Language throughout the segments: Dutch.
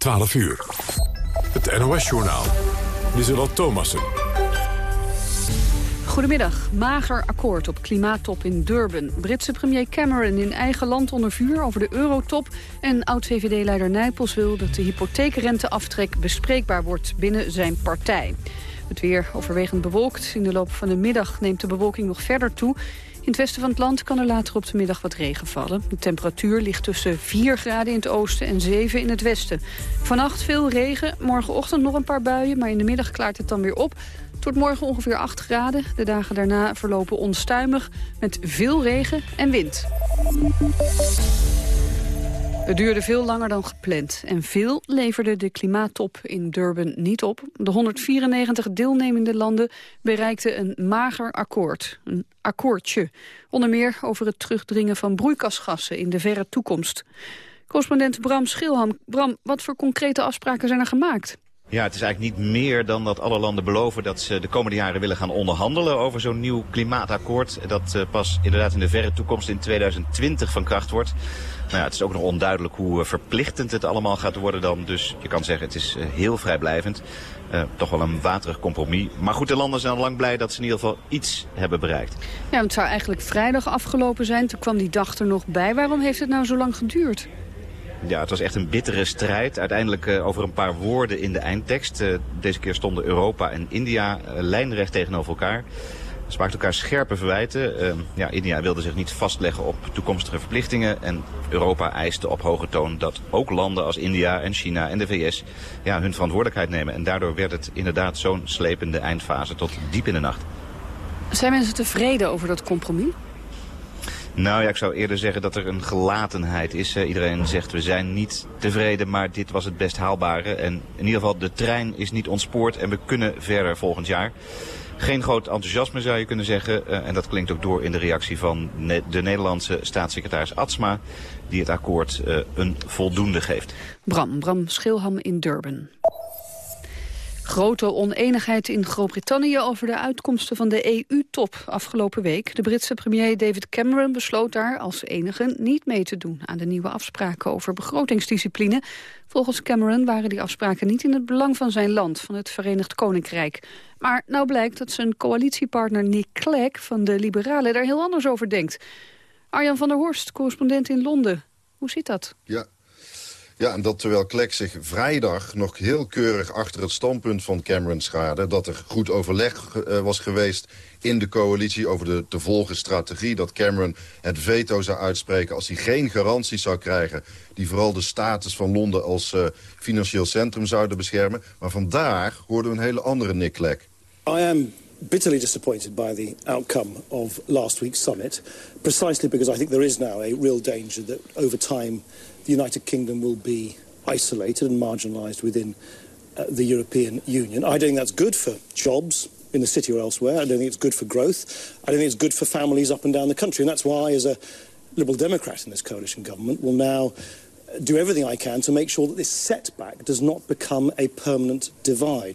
12 uur. Het NOS-journaal. Lieselot Thomassen. Goedemiddag. Mager akkoord op klimaattop in Durban. Britse premier Cameron in eigen land onder vuur over de eurotop. En oud-VVD-leider Nijpels wil dat de hypotheekrenteaftrek bespreekbaar wordt binnen zijn partij. Het weer overwegend bewolkt. In de loop van de middag neemt de bewolking nog verder toe. In het westen van het land kan er later op de middag wat regen vallen. De temperatuur ligt tussen 4 graden in het oosten en 7 in het westen. Vannacht veel regen, morgenochtend nog een paar buien... maar in de middag klaart het dan weer op. Wordt morgen ongeveer 8 graden. De dagen daarna verlopen onstuimig met veel regen en wind. Het duurde veel langer dan gepland en veel leverde de klimaattop in Durban niet op. De 194 deelnemende landen bereikten een mager akkoord, een akkoordje. Onder meer over het terugdringen van broeikasgassen in de verre toekomst. Correspondent Bram Schilham. Bram, wat voor concrete afspraken zijn er gemaakt? Ja, het is eigenlijk niet meer dan dat alle landen beloven dat ze de komende jaren willen gaan onderhandelen over zo'n nieuw klimaatakkoord. Dat uh, pas inderdaad in de verre toekomst in 2020 van kracht wordt. Nou ja, het is ook nog onduidelijk hoe uh, verplichtend het allemaal gaat worden dan. Dus je kan zeggen het is uh, heel vrijblijvend. toch wel een waterig compromis. Maar goed, de landen zijn al lang blij dat ze in ieder geval iets hebben bereikt. Ja, het zou eigenlijk vrijdag afgelopen zijn. Toen kwam die dag er nog bij. Waarom heeft het nou zo lang geduurd? Ja, het was echt een bittere strijd. Uiteindelijk uh, over een paar woorden in de eindtekst. Uh, deze keer stonden Europa en India uh, lijnrecht tegenover elkaar. Ze maakten elkaar scherpe verwijten. ja, India wilde zich niet vastleggen op toekomstige verplichtingen. En Europa eiste op hoge toon dat ook landen als India en China en de VS ja, hun verantwoordelijkheid nemen. En daardoor werd het inderdaad zo'n slepende eindfase tot diep in de nacht. Zijn mensen tevreden over dat compromis? Nou ja, ik zou eerder zeggen dat er een gelatenheid is. iedereen zegt we zijn niet tevreden, maar dit was het best haalbare. En in ieder geval de trein is niet ontspoord en we kunnen verder volgend jaar. Geen groot enthousiasme zou je kunnen zeggen. Uh, en dat klinkt ook door in de reactie van de Nederlandse staatssecretaris Atsma. Die het akkoord uh, een voldoende geeft. Bram, Bram Schilham in Durban. Grote oneenigheid in Groot-Brittannië over de uitkomsten van de EU-top afgelopen week. De Britse premier David Cameron besloot daar als enige niet mee te doen aan de nieuwe afspraken over begrotingsdiscipline. Volgens Cameron waren die afspraken niet in het belang van zijn land, van het Verenigd Koninkrijk. Maar nou blijkt dat zijn coalitiepartner Nick Clegg van de Liberalen daar heel anders over denkt. Arjan van der Horst, correspondent in Londen. Hoe zit dat? Ja, ja, en dat terwijl Klek zich vrijdag nog heel keurig achter het standpunt van Cameron schaarde... dat er goed overleg uh, was geweest in de coalitie over de te volgen strategie... dat Cameron het veto zou uitspreken als hij geen garanties zou krijgen... die vooral de status van Londen als uh, financieel centrum zouden beschermen. Maar vandaag hoorden we een hele andere Nick Clegg. I am bitterly disappointed by the outcome of last week's summit... precisely because I think there is now a real danger that over time the United Kingdom will be isolated and marginalised within uh, the European Union. I don't think that's good for jobs in the city or elsewhere. I don't think it's good for growth. I don't think it's good for families up and down the country. And that's why, as a Liberal Democrat in this coalition government, will now do everything I can to make sure that this setback does not become a permanent divide.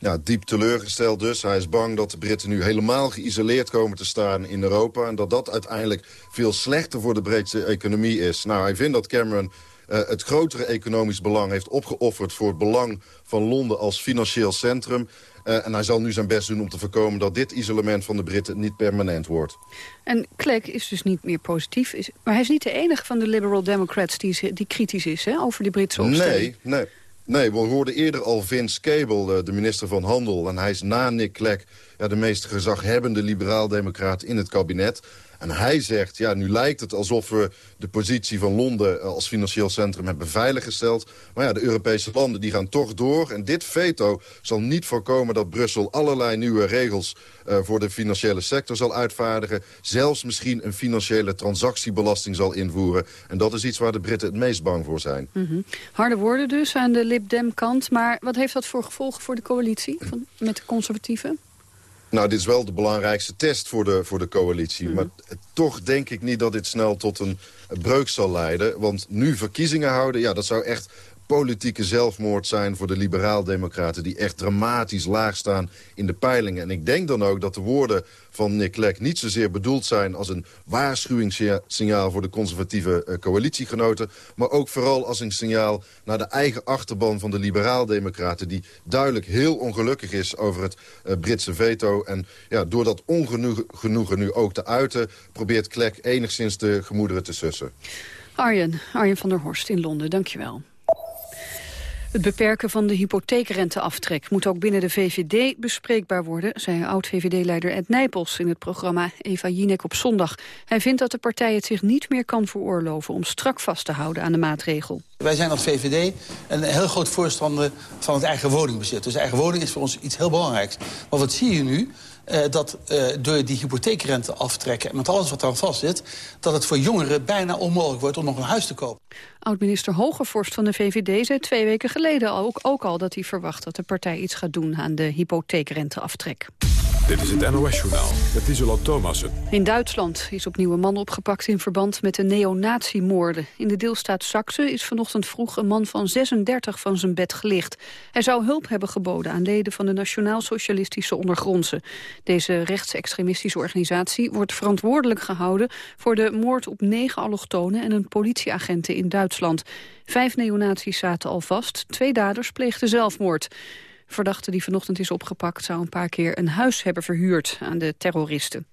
Ja, diep teleurgesteld dus. Hij is bang dat de Britten nu helemaal geïsoleerd komen te staan in Europa... en dat dat uiteindelijk veel slechter voor de Britse economie is. Nou, hij vindt dat Cameron uh, het grotere economisch belang heeft opgeofferd... voor het belang van Londen als financieel centrum. Uh, en hij zal nu zijn best doen om te voorkomen dat dit isolement van de Britten niet permanent wordt. En Clegg is dus niet meer positief. Is, maar hij is niet de enige van de Liberal Democrats die, die kritisch is hè, over die Britse opstelling. Nee, nee. Nee, we hoorden eerder al Vince Cable, eh, de minister van Handel. En hij is na Nick Clegg ja, de meest gezaghebbende liberaal-democraat in het kabinet. En hij zegt, ja, nu lijkt het alsof we de positie van Londen als financieel centrum hebben veiliggesteld. Maar ja, de Europese landen die gaan toch door. En dit veto zal niet voorkomen dat Brussel allerlei nieuwe regels uh, voor de financiële sector zal uitvaardigen. Zelfs misschien een financiële transactiebelasting zal invoeren. En dat is iets waar de Britten het meest bang voor zijn. -hmm. Harde woorden dus aan de Lib Dem kant. Maar wat heeft dat voor gevolgen voor de coalitie van, met de conservatieven? Nou, dit is wel de belangrijkste test voor de, voor de coalitie. Mm -hmm. Maar toch denk ik niet dat dit snel tot een breuk zal leiden. Want nu verkiezingen houden, ja, dat zou echt politieke zelfmoord zijn voor de liberaal-democraten... die echt dramatisch laag staan in de peilingen. En ik denk dan ook dat de woorden van Nick Clegg niet zozeer bedoeld zijn... als een waarschuwingssignaal voor de conservatieve uh, coalitiegenoten... maar ook vooral als een signaal naar de eigen achterban van de liberaal-democraten... die duidelijk heel ongelukkig is over het uh, Britse veto. En ja, door dat ongenoegen nu ook te uiten... probeert Clegg enigszins de gemoederen te sussen. Arjen, Arjen van der Horst in Londen, dankjewel. Het beperken van de hypotheekrenteaftrek moet ook binnen de VVD bespreekbaar worden, zei oud-VVD-leider Ed Nijpels in het programma Eva Jinek op zondag. Hij vindt dat de partij het zich niet meer kan veroorloven om strak vast te houden aan de maatregel. Wij zijn als VVD een heel groot voorstander van het eigen woningbezit. Dus eigen woning is voor ons iets heel belangrijks. Maar wat zie je nu? Uh, dat uh, door die hypotheekrente aftrekken en met alles wat daar vast zit... dat het voor jongeren bijna onmogelijk wordt om nog een huis te kopen. Oud-minister Hogevorst van de VVD zei twee weken geleden ook, ook al... dat hij verwacht dat de partij iets gaat doen aan de hypotheekrenteaftrek. Dit is het NOS-journaal met Isola Thomassen. In Duitsland is opnieuw een man opgepakt in verband met de neonatiemoorden. In de deelstaat Saxe is vanochtend vroeg een man van 36 van zijn bed gelicht. Hij zou hulp hebben geboden aan leden van de Nationaal-Socialistische Ondergrondse. Deze rechtsextremistische organisatie wordt verantwoordelijk gehouden... voor de moord op negen allochtonen en een politieagenten in Duitsland. Vijf neonaties zaten al vast, twee daders pleegden zelfmoord. Verdachte die vanochtend is opgepakt zou een paar keer een huis hebben verhuurd aan de terroristen.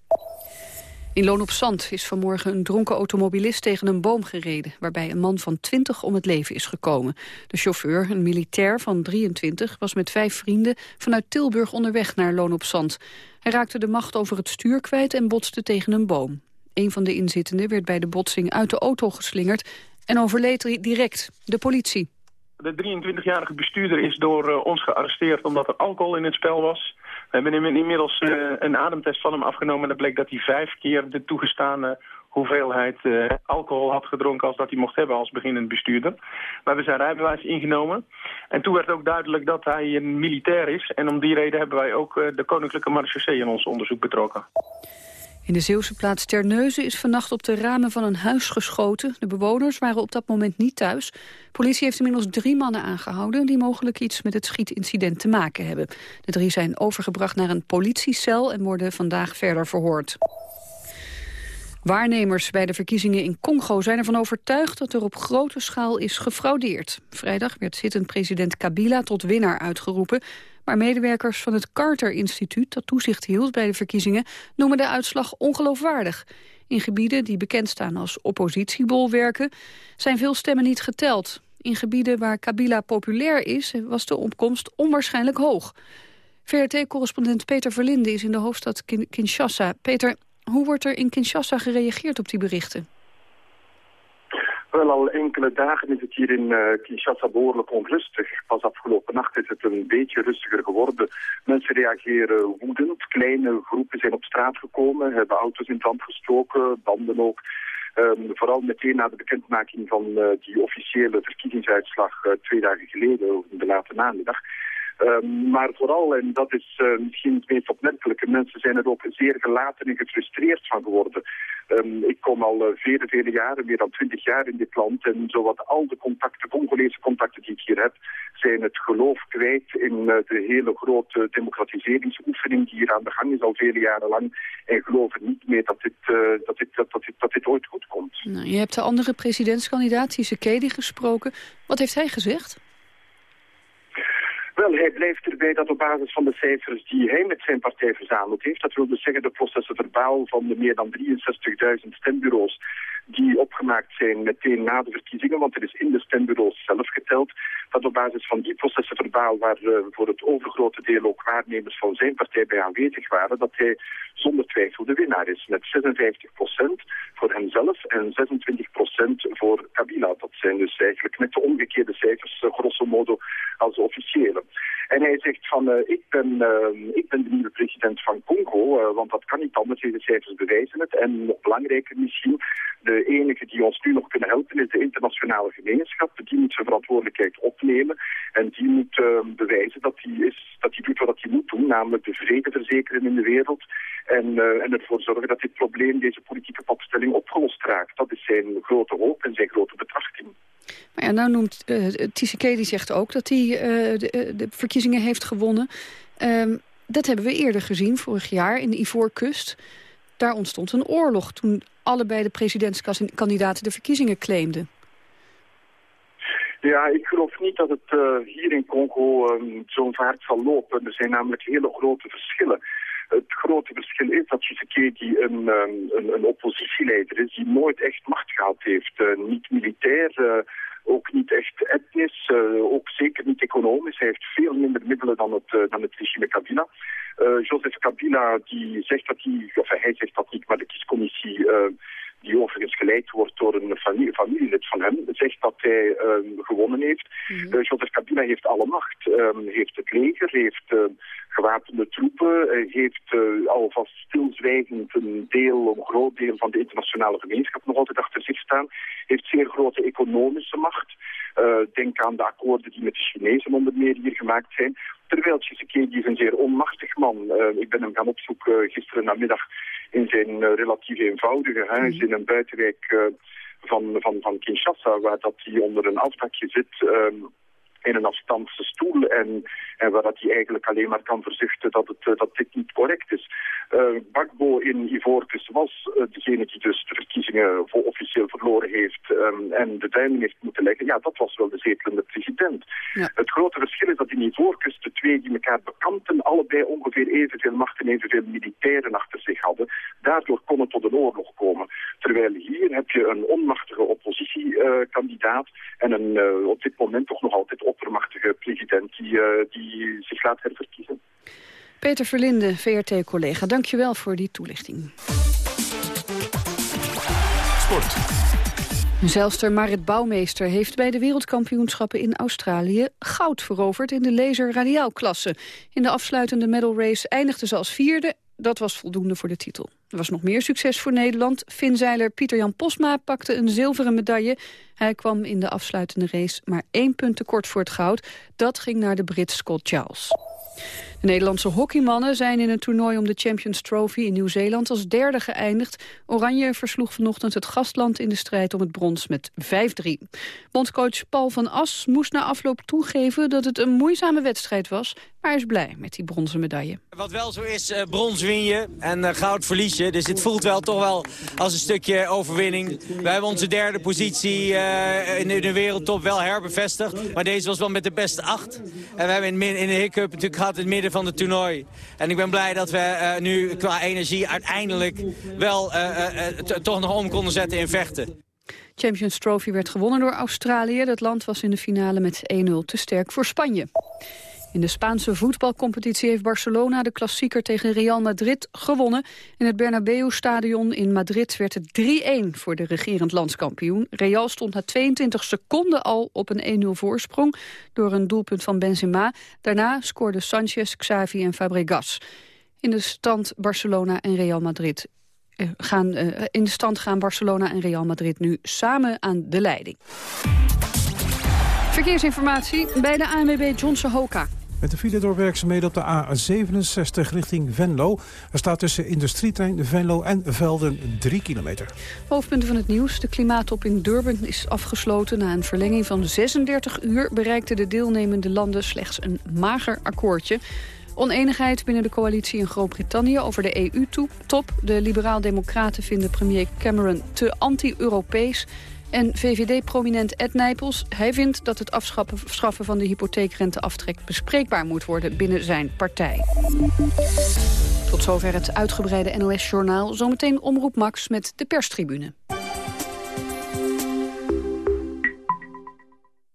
In Loon op Zand is vanmorgen een dronken automobilist tegen een boom gereden... waarbij een man van 20 om het leven is gekomen. De chauffeur, een militair van 23, was met vijf vrienden... vanuit Tilburg onderweg naar Loon op Zand. Hij raakte de macht over het stuur kwijt en botste tegen een boom. Een van de inzittenden werd bij de botsing uit de auto geslingerd... en overleed direct. De politie. De 23-jarige bestuurder is door uh, ons gearresteerd omdat er alcohol in het spel was. We hebben inmiddels uh, een ademtest van hem afgenomen en dat bleek dat hij vijf keer de toegestane hoeveelheid uh, alcohol had gedronken als dat hij mocht hebben als beginnend bestuurder. We hebben zijn rijbewijs ingenomen. En toen werd ook duidelijk dat hij een militair is. En om die reden hebben wij ook de Koninklijke Marechaussee in ons onderzoek betrokken. In de Zeeuwse plaats Terneuzen is vannacht op de ramen van een huis geschoten. De bewoners waren op dat moment niet thuis. Politie heeft inmiddels drie mannen aangehouden... die mogelijk iets met het schietincident te maken hebben. De drie zijn overgebracht naar een politiecel... en worden vandaag verder verhoord. Waarnemers bij de verkiezingen in Congo zijn ervan overtuigd dat er op grote schaal is gefraudeerd. Vrijdag werd zittend president Kabila tot winnaar uitgeroepen. Maar medewerkers van het Carter-instituut, dat toezicht hield bij de verkiezingen, noemen de uitslag ongeloofwaardig. In gebieden die bekend staan als oppositiebolwerken zijn veel stemmen niet geteld. In gebieden waar Kabila populair is, was de opkomst onwaarschijnlijk hoog. VRT-correspondent Peter Verlinde is in de hoofdstad Kinshasa. Peter, hoe wordt er in Kinshasa gereageerd op die berichten? Wel al enkele dagen is het hier in uh, Kinshasa behoorlijk onrustig. Pas afgelopen nacht is het een beetje rustiger geworden. Mensen reageren woedend. Kleine groepen zijn op straat gekomen, hebben auto's in brand gestoken, banden ook. Um, vooral meteen na de bekendmaking van uh, die officiële verkiezingsuitslag uh, twee dagen geleden, in de late namiddag. Um, maar vooral, en dat is uh, misschien het meest opmerkelijke, mensen zijn er ook zeer gelaten en gefrustreerd van geworden. Um, ik kom al uh, vele, vele jaren, meer dan twintig jaar in dit land. En zowat al de contacten, Congolese contacten die ik hier heb, zijn het geloof kwijt in uh, de hele grote democratiseringsoefening die hier aan de gang is al vele jaren lang. En geloven niet meer dat dit, dat dit, dat, dit, dat ooit goed komt. Nou, je hebt de andere presidentskandidaat, Tshisekedi, gesproken. Wat heeft hij gezegd? Wel, hij blijft erbij dat op basis van de cijfers die hij met zijn partij verzameld heeft, dat wil dus zeggen de processen verbaal van de meer dan 63.000 stembureaus die opgemaakt zijn meteen na de verkiezingen, want er is in de stembureaus zelf geteld, dat op basis van die processen verbaal, waar uh, voor het overgrote deel ook waarnemers van zijn partij bij aanwezig waren, dat hij zonder twijfel de winnaar is. Met 56% voor hemzelf en 26% voor Kabila. Dat zijn dus eigenlijk met de omgekeerde cijfers, uh, grosso modo, als officiële. En hij zegt van, uh, ik, ben, ik ben de nieuwe president van Congo, want dat kan niet anders, deze cijfers bewijzen het. En nog belangrijker misschien, de enige die ons nu nog kunnen helpen is de internationale gemeenschap. Die moet zijn verantwoordelijkheid opnemen en die moet ehm, bewijzen dat hij, dat hij doet wat hij moet doen, namelijk de vrede verzekeren in de wereld en, uh, en ervoor zorgen dat dit probleem, deze politieke opstelling opgelost raakt. Dat is zijn grote hoop en zijn grote betrachting. Maar ja, nou noemt uh, die zegt ook dat hij uh, de, verkiezingen heeft gewonnen. Um, dat hebben we eerder gezien, vorig jaar, in de Ivoorkust. Daar ontstond een oorlog toen allebei de presidentskandidaten de verkiezingen claimden. Ja, ik geloof niet dat het uh, hier in Congo um, zo'n vaart zal lopen. Er zijn namelijk hele grote verschillen. Het grote verschil is dat Tshisekedi een, um, een, een oppositieleider is die nooit echt macht gehad heeft. Uh, niet militair, uh, ook niet echt etnisch, uh, ook zeker niet economisch. Hij heeft veel minder middelen dan het, dan het regime Kabila. Joseph Kabila die zegt dat hij, of hij zegt dat niet, maar de kiescommissie die overigens geleid wordt door een familie, familielid van hem, zegt dat hij um, gewonnen heeft. Mm -hmm. uh, Kabila heeft alle macht, um, heeft het leger, heeft uh, gewapende troepen, uh, heeft uh, alvast stilzwijgend een deel, een groot deel van de internationale gemeenschap nog altijd achter zich staan, heeft zeer grote economische macht. Denk aan de akkoorden die met de Chinezen onder meer hier gemaakt zijn. Terwijl Tshisekedi is een zeer onmachtig man. Ik ben hem gaan opzoeken gisteren namiddag in zijn uh, relatief eenvoudige huis mm. in een buitenwijk uh, van, van, van Kinshasa, waar dat hij onder een afdakje zit... Um, in een afstandse stoel en, en waar dat hij eigenlijk alleen maar kan verzuchten dat, het, uh, dat dit niet correct is. Uh, Bakbo in Ivoorkust was uh, degene die dus de verkiezingen voor officieel verloren heeft um, en de duiming heeft moeten leggen. Ja, dat was wel de zetelende president. Ja. Het grote verschil is dat in Ivoorkust de twee die elkaar bekanten allebei ongeveer evenveel macht en evenveel militairen achter zich hadden. Daardoor kon het tot een oorlog komen. Terwijl hier heb je een onmachtige oppositiekandidaat en een op dit moment toch nog altijd oppermachtige president die, die zich laat herverkiezen. Peter Verlinde, VRT-collega, dankjewel voor die toelichting. Sport. Zelfster Marit Bouwmeester heeft bij de wereldkampioenschappen in Australië goud veroverd in de laser radiaalklasse. In de afsluitende medal race eindigde ze als vierde. Dat was voldoende voor de titel. Er was nog meer succes voor Nederland. Finzeiler Pieter-Jan Posma pakte een zilveren medaille. Hij kwam in de afsluitende race maar één punt tekort voor het goud. Dat ging naar de Brit Scott Charles. De Nederlandse hockeymannen zijn in het toernooi om de Champions Trophy in Nieuw-Zeeland als derde geëindigd. Oranje versloeg vanochtend het gastland in de strijd om het brons met 5-3. Bondscoach Paul van As moest na afloop toegeven dat het een moeizame wedstrijd was, maar is blij met die bronzen medaille. Wat wel zo is, uh, brons win je en uh, goud verlies je. Dus het voelt wel toch wel als een stukje overwinning. We hebben onze derde positie uh, in, de wereldtop wel herbevestigd. Maar deze was wel met de beste acht. En we hebben in, in de hiccup natuurlijk gehad in het midden van het toernooi. En ik ben blij dat we nu qua energie uiteindelijk wel toch nog om konden zetten in vechten. Champions Trophy werd gewonnen door Australië. Dat land was in de finale met 1-0 te sterk voor Spanje. In de Spaanse voetbalcompetitie heeft Barcelona de klassieker tegen Real Madrid gewonnen. In het Bernabeu-stadion in Madrid werd het 3-1 voor de regerend landskampioen. Real stond na 22 seconden al op een 1-0 voorsprong door een doelpunt van Benzema. Daarna scoorden Sanchez, Xavi en Fabregas. In de stand Barcelona en Real Madrid uh, gaan, uh, in de stand gaan Barcelona en Real Madrid nu samen aan de leiding. Verkeersinformatie bij de ANWB Johnson Hoka. Met de file doorwerkzaamheden op de A67 richting Venlo. Er staat tussen industrietrein Venlo en Velden 3 kilometer. Hoofdpunten van het nieuws. De klimaattop in Durban is afgesloten. Na een verlenging van 36 uur bereikten de deelnemende landen slechts een mager akkoordje. Oneenigheid binnen de coalitie in Groot-Brittannië over de EU-top. De liberaal-democraten vinden premier Cameron te anti-Europees. En VVD-prominent Ed Nijpels, hij vindt dat het afschaffen van de hypotheekrenteaftrek bespreekbaar moet worden binnen zijn partij. Tot zover het uitgebreide NOS-journaal. Zometeen Omroep Max met de perstribune.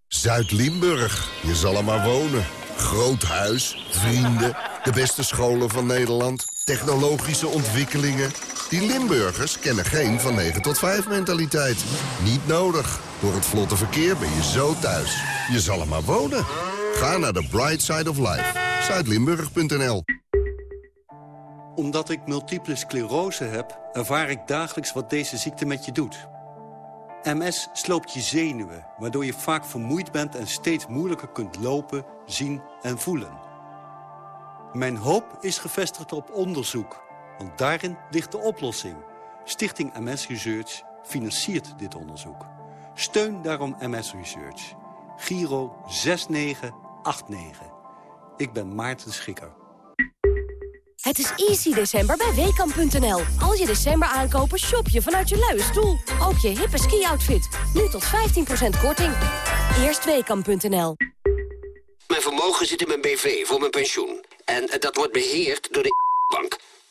Zuid-Limburg, je zal er maar wonen. Groot huis, vrienden, de beste scholen van Nederland, technologische ontwikkelingen... Die Limburgers kennen geen van 9 tot 5 mentaliteit. Niet nodig. Door het vlotte verkeer ben je zo thuis. Je zal er maar wonen. Ga naar the Bright Side of Life. Zuidlimburg.nl Omdat ik multiple sclerose heb, ervaar ik dagelijks wat deze ziekte met je doet. MS sloopt je zenuwen, waardoor je vaak vermoeid bent... en steeds moeilijker kunt lopen, zien en voelen. Mijn hoop is gevestigd op onderzoek, want daarin ligt de oplossing. Stichting MS Research financiert dit onderzoek. Steun daarom MS Research. Giro 6989. Ik ben Maarten Schikker. Het is easy december bij Weekamp.nl. Als je december aankopen, shop je vanuit je luie stoel. Ook je hippe ski-outfit. Nu tot 15% korting. Eerst Weekamp.nl. Mijn vermogen zit in mijn BV voor mijn pensioen. En eh, dat wordt beheerd door de bank.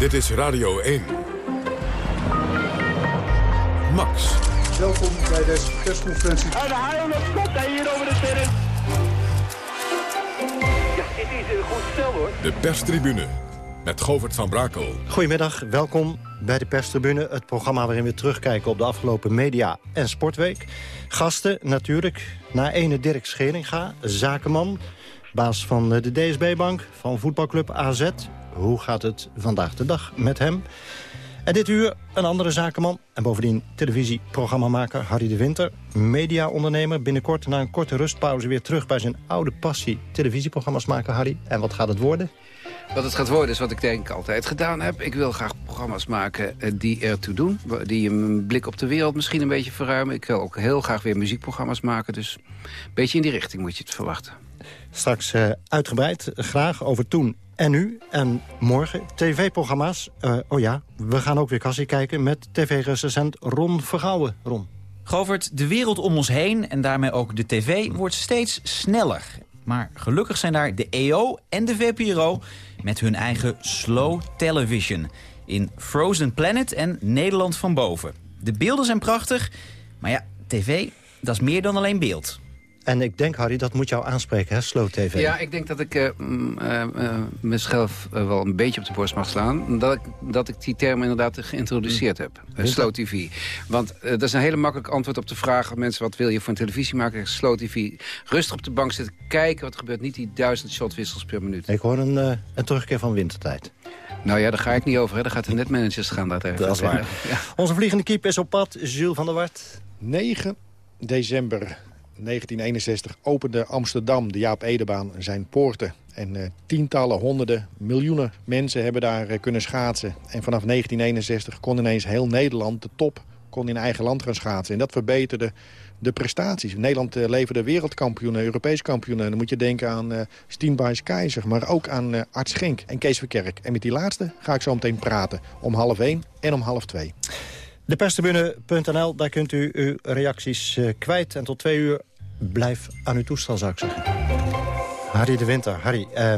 Dit is Radio 1. Max. Welkom bij deze persconferentie. En de haal komt hij hier over de terrein. Ja, dit is een goed stel hoor. De perstribune met Govert van Brakel. Goedemiddag, welkom bij de perstribune. Het programma waarin we terugkijken op de afgelopen media- en sportweek. Gasten natuurlijk, na ene Dirk Scheringa, zakenman... baas van de DSB-bank, van voetbalclub AZ... Hoe gaat het vandaag de dag met hem? En dit uur een andere zakenman en bovendien televisieprogrammamaker Harry de Winter. Mediaondernemer, binnenkort na een korte rustpauze weer terug bij zijn oude passie. Televisieprogramma's maken, Harry. En wat gaat het worden? Wat het gaat worden is wat ik denk altijd gedaan heb. Ik wil graag programma's maken eh, die ertoe doen. Die een blik op de wereld misschien een beetje verruimen. Ik wil ook heel graag weer muziekprogramma's maken. Dus een beetje in die richting moet je het verwachten. Straks uh, uitgebreid, graag over toen en nu en morgen tv-programma's. Uh, oh ja, we gaan ook weer kassie kijken met tv-recensent Ron Vergouwen. Ron. Govert, de wereld om ons heen en daarmee ook de tv wordt steeds sneller. Maar gelukkig zijn daar de EO en de VPRO met hun eigen slow television. In Frozen Planet en Nederland van boven. De beelden zijn prachtig, maar ja, tv, dat is meer dan alleen beeld. En ik denk, Harry, dat moet jou aanspreken, hè, Slow TV. Ja, ik denk dat ik uh, uh, uh, mezelf wel een beetje op de borst mag slaan. Dat ik, dat ik die term inderdaad geïntroduceerd heb. Slow TV. Want dat is een hele makkelijk antwoord op de vraag... mensen, wat wil je voor een televisie maken? Slow TV. Rustig op de bank zitten, kijken wat er gebeurt. Niet die duizend shotwissels per minuut. Ik hoor een, een terugkeer van wintertijd. Nou ja, daar ga ik niet over. Hè. Daar gaat de netmanagers gaan daar Dat is waar. Ja. Onze vliegende keep is op pad. Jules van der Wart. 9 december 1961 opende Amsterdam, de Jaap Edebaan, zijn poorten. En uh, tientallen, honderden, miljoenen mensen hebben daar uh, kunnen schaatsen. En vanaf 1961 kon ineens heel Nederland, de top, kon in eigen land gaan schaatsen. En dat verbeterde de prestaties. Nederland uh, leverde wereldkampioenen, Europees kampioenen. Dan moet je denken aan uh, Keizer, maar ook aan uh, Art Schenk en Kees Verkerk. En met die laatste ga ik zo meteen praten. Om half één en om half twee. Deperstribune.nl, daar kunt u uw reacties kwijt. En tot twee uur blijf aan uw toestel, zou ik zeggen. Harry de Winter, Harry, uh,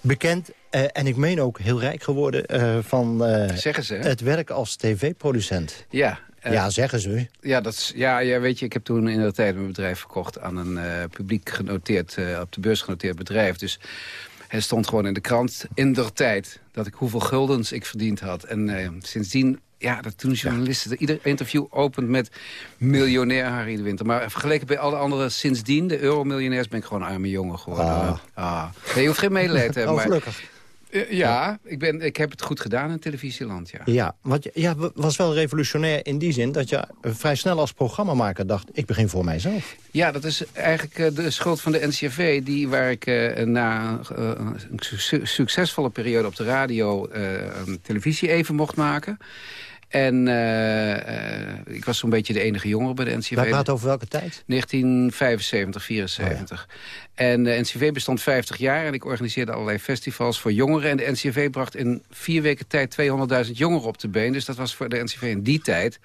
bekend uh, en ik meen ook heel rijk geworden uh, van zeggen ze, het werk als tv-producent. Ja. ja, zeggen ze. Ja, dat is, ja, ja, weet je, ik heb toen in de tijd mijn bedrijf verkocht aan een publiek genoteerd, op de beurs genoteerd bedrijf. Dus het stond gewoon in de krant in der tijd dat ik hoeveel guldens ik verdiend had. En sindsdien ja, dat doen journalisten. Ieder interview opent met miljonair Harry de Winter. Maar vergeleken bij alle anderen sindsdien, de euromiljonairs... ben ik gewoon een arme jongen geworden. Ah. ah. Nee, je hoeft geen medelijden te hebben. Oh, gelukkig. Uh, ja, Ik, ben, ik heb het goed gedaan in televisieland, ja. Ja, want ja, was wel revolutionair in die zin... dat je vrij snel als programmamaker dacht... ik begin voor mijzelf. Ja, dat is eigenlijk uh, de schuld van de NCRV... Die, waar ik uh, na een su succesvolle periode op de radio... televisie even mocht maken... En uh, uh, ik was zo'n beetje de enige jongere bij de NCV. Wij praten over welke tijd? 1975, 74. Oh, ja. En de NCV bestond 50 jaar en ik organiseerde allerlei festivals voor jongeren. En de NCV bracht in vier weken tijd 200.000 jongeren op de been. Dus dat was voor de NCV in die tijd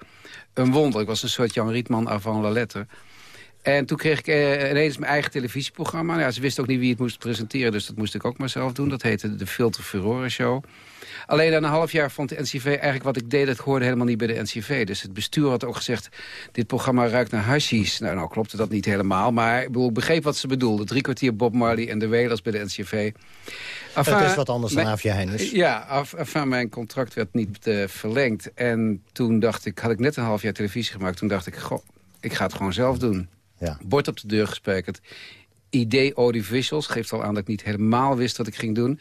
een wonder. Ik was een soort Jan Rietman avant la lettre. En toen kreeg ik uh, ineens mijn eigen televisieprogramma. Ja, ze wisten ook niet wie het moest presenteren, dus dat moest ik ook maar zelf doen. Dat heette de Filter Furore Show. Alleen na een half jaar vond de NCV eigenlijk wat ik deed... dat hoorde helemaal niet bij de NCV. Dus het bestuur had ook gezegd... dit programma ruikt naar hashies. Nou, nou klopte dat niet helemaal. Maar ik, bedoel, ik begreep wat ze bedoelde. Drie kwartier Bob Marley en de Welers bij de NCV. Enfin, het is wat anders dan Afje Heines. Ja, af, enfin, mijn contract werd niet uh, verlengd. En toen dacht ik, had ik net een half jaar televisie gemaakt. Toen dacht ik, goh, ik ga het gewoon zelf doen. Ja. Bord op de deur gespijkerd. Idee Audiovisuals. Geeft al aan dat ik niet helemaal wist wat ik ging doen.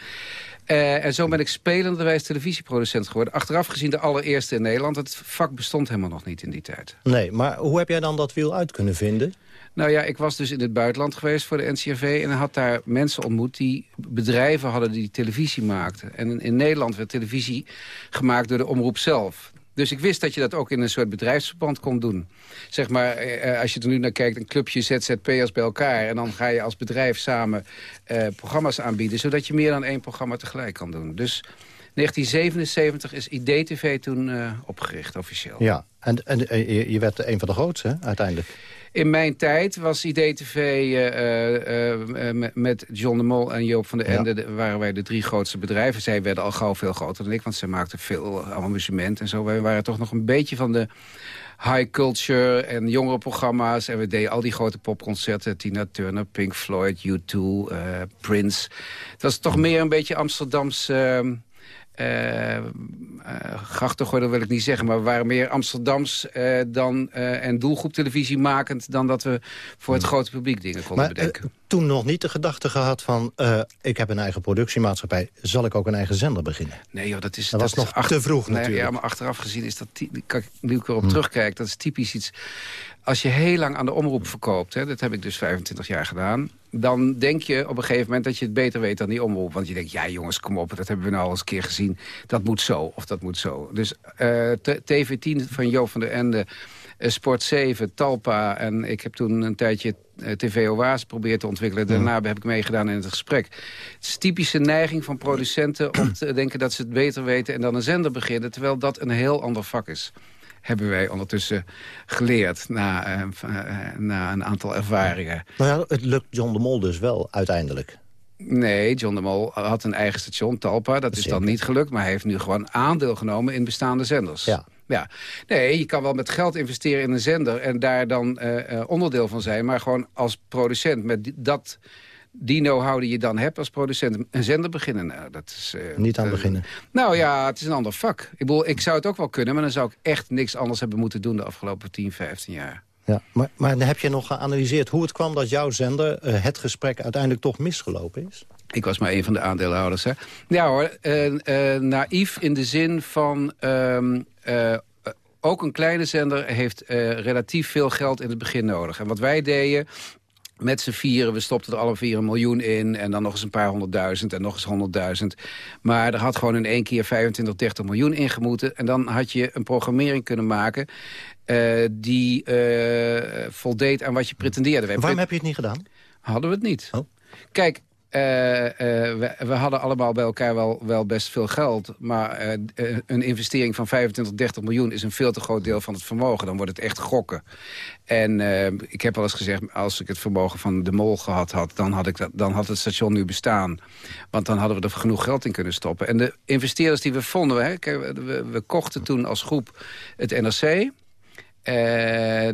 Uh, en zo ben ik spelenderwijs televisieproducent geworden. Achteraf gezien de allereerste in Nederland. Het vak bestond helemaal nog niet in die tijd. Nee, maar hoe heb jij dan dat wiel uit kunnen vinden? Nou ja, ik was dus in het buitenland geweest voor de NCRV... en had daar mensen ontmoet die bedrijven hadden die televisie maakten. En in Nederland werd televisie gemaakt door de omroep zelf. Dus ik wist dat je dat ook in een soort bedrijfsverband kon doen. Zeg maar, eh, als je er nu naar kijkt, een clubje ZZP'ers bij elkaar... en dan ga je als bedrijf samen eh, programma's aanbieden... zodat je meer dan één programma tegelijk kan doen. Dus 1977 is IDTV toen uh, opgericht, officieel. Ja, en, en je, werd een van de grootste, uiteindelijk. In mijn tijd was IDTV uh, uh, met John de Mol en Joop van der Ende... Ja. waren wij de drie grootste bedrijven. Zij werden al gauw veel groter dan ik, want ze maakten veel amusement en zo. Wij waren toch nog een beetje van de high culture en jongerenprogramma's. En we deden al die grote popconcerten. Tina Turner, Pink Floyd, U2, Prince. Het was toch meer een beetje Amsterdams... Uh, uh, grachtengordel wil ik niet zeggen, maar we waren meer Amsterdams uh, dan, en doelgroep televisie makend dan dat we voor het grote publiek dingen konden maar, bedenken. toen nog niet de gedachte gehad van, ik heb een eigen productiemaatschappij, zal ik ook een eigen zender beginnen? Nee joh, dat is... Dat, dat was nog te vroeg nee, natuurlijk. Ja, maar achteraf gezien is dat, nu ik erop hmm. terugkijk, dat is typisch iets... Als je heel lang aan de omroep verkoopt, hè, dat heb ik dus 25 jaar gedaan dan denk je op een gegeven moment dat je het beter weet dan die omroep. Want je denkt, ja jongens, kom op, dat hebben we nou al eens een keer gezien. Dat moet zo, of dat moet zo. Dus uh, TV10 van Joop van der Ende, uh, Sport 7, Talpa... en ik heb toen een tijdje uh, TV Oaas geprobeerd te ontwikkelen. Daarna heb ik meegedaan in het gesprek. Het is typische neiging van producenten om te denken dat ze het beter weten... en dan een zender beginnen, terwijl dat een heel ander vak is hebben wij ondertussen geleerd na, uh, na een aantal ervaringen. Nou ja, het lukt John de Mol dus wel uiteindelijk. Nee, John de Mol had een eigen station, Talpa. Dat is dan niet gelukt, maar hij heeft nu gewoon aandeel genomen in bestaande zenders. Ja. Ja, nee, je kan wel met geld investeren in een zender... en daar dan uh, onderdeel van zijn. Maar gewoon als producent met dat die know-how die je dan hebt als producent een zender beginnen. Nou, dat is, uh, Niet aan beginnen. Nou ja, het is een ander vak. Ik, bedoel, ik zou het ook wel kunnen, maar dan zou ik echt niks anders hebben moeten doen de afgelopen 10, 15 jaar. Ja, maar, maar heb je nog geanalyseerd hoe het kwam dat jouw zender, uh, het gesprek, uiteindelijk toch misgelopen is? Ik was maar een van de aandeelhouders, hè. Ja hoor, uh, naïef in de zin van... Ehm, ook een kleine zender heeft relatief veel geld in het begin nodig. En wat wij deden, met z'n vieren, we stopten er alle vier een miljoen in... en dan nog eens een paar honderdduizend en nog eens honderdduizend. Maar er had gewoon in één keer 25, 30 miljoen ingemoeten... en dan had je een programmering kunnen maken... Uh, die uh, voldeed aan wat je pretendeerde. Waarom heb je het niet gedaan? Hadden we het niet. Oh. Kijk, uh, we, we, hadden allemaal bij elkaar wel, wel best veel geld. Maar uh, een investering van 25, 30 miljoen is een veel te groot deel van het vermogen. Dan wordt het echt gokken. En ik heb wel eens gezegd, als ik het vermogen van de mol gehad had... Dan had, ik dat, dan had het station nu bestaan. Want dan hadden we er genoeg geld in kunnen stoppen. En de investeerders die we vonden... Hè, we, we kochten toen als groep het NRC... Uh,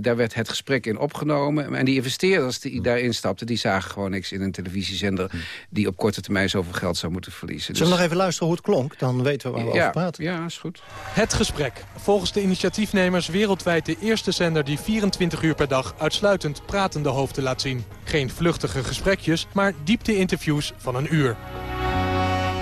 daar werd het gesprek in opgenomen. En die investeerders die daarin stapten... die zagen gewoon niks in een televisiezender... die op korte termijn zoveel geld zou moeten verliezen. Zullen we nog even luisteren hoe het klonk? Dan weten we waar we ja, over praten. Ja, is goed. Het gesprek. Volgens de initiatiefnemers wereldwijd de eerste zender... die 24 uur per dag uitsluitend pratende hoofden laat zien. Geen vluchtige gesprekjes, maar diepte-interviews van een uur.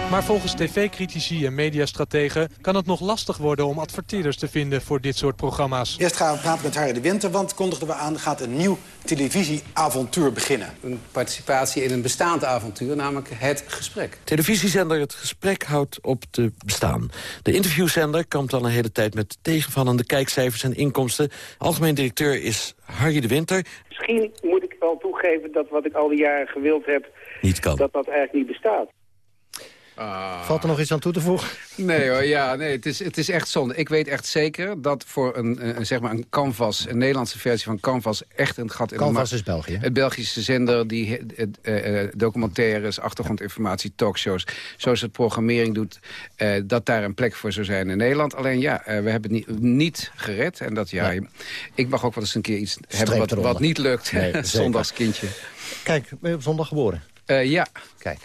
Maar volgens tv-critici en mediastrategen kan het nog lastig worden om adverteerders te vinden voor dit soort programma's. Eerst gaan we praten met Harry de Winter, want kondigden we aan gaat een nieuw televisieavontuur beginnen. Een participatie in een bestaand avontuur, namelijk het gesprek. Televisiezender Het Gesprek houdt op te bestaan. De interviewzender kampt al een hele tijd met tegenvallende kijkcijfers en inkomsten. Algemeen directeur is Harry de Winter. Misschien moet ik wel toegeven dat wat ik al die jaren gewild heb... Niet kan. dat dat eigenlijk niet bestaat. Valt er nog iets aan toe te voegen? Nee hoor, ja, nee, het is, het is echt zonde. Ik weet echt zeker dat voor een, een, zeg maar een Canvas, een Nederlandse versie van Canvas... echt een gat in Canvas de is België. Het Belgische zender die uh, uh, documentaires, achtergrondinformatie, talkshows... zoals het programmering doet, dat daar een plek voor zou zijn in Nederland. Alleen ja, we hebben het niet, niet gered. En dat ja, ik mag ook wel eens een keer iets hebben wat, wat, niet lukt. Nee, Zondagskindje. Kijk, ben je op zondag geboren? ja. Kijk.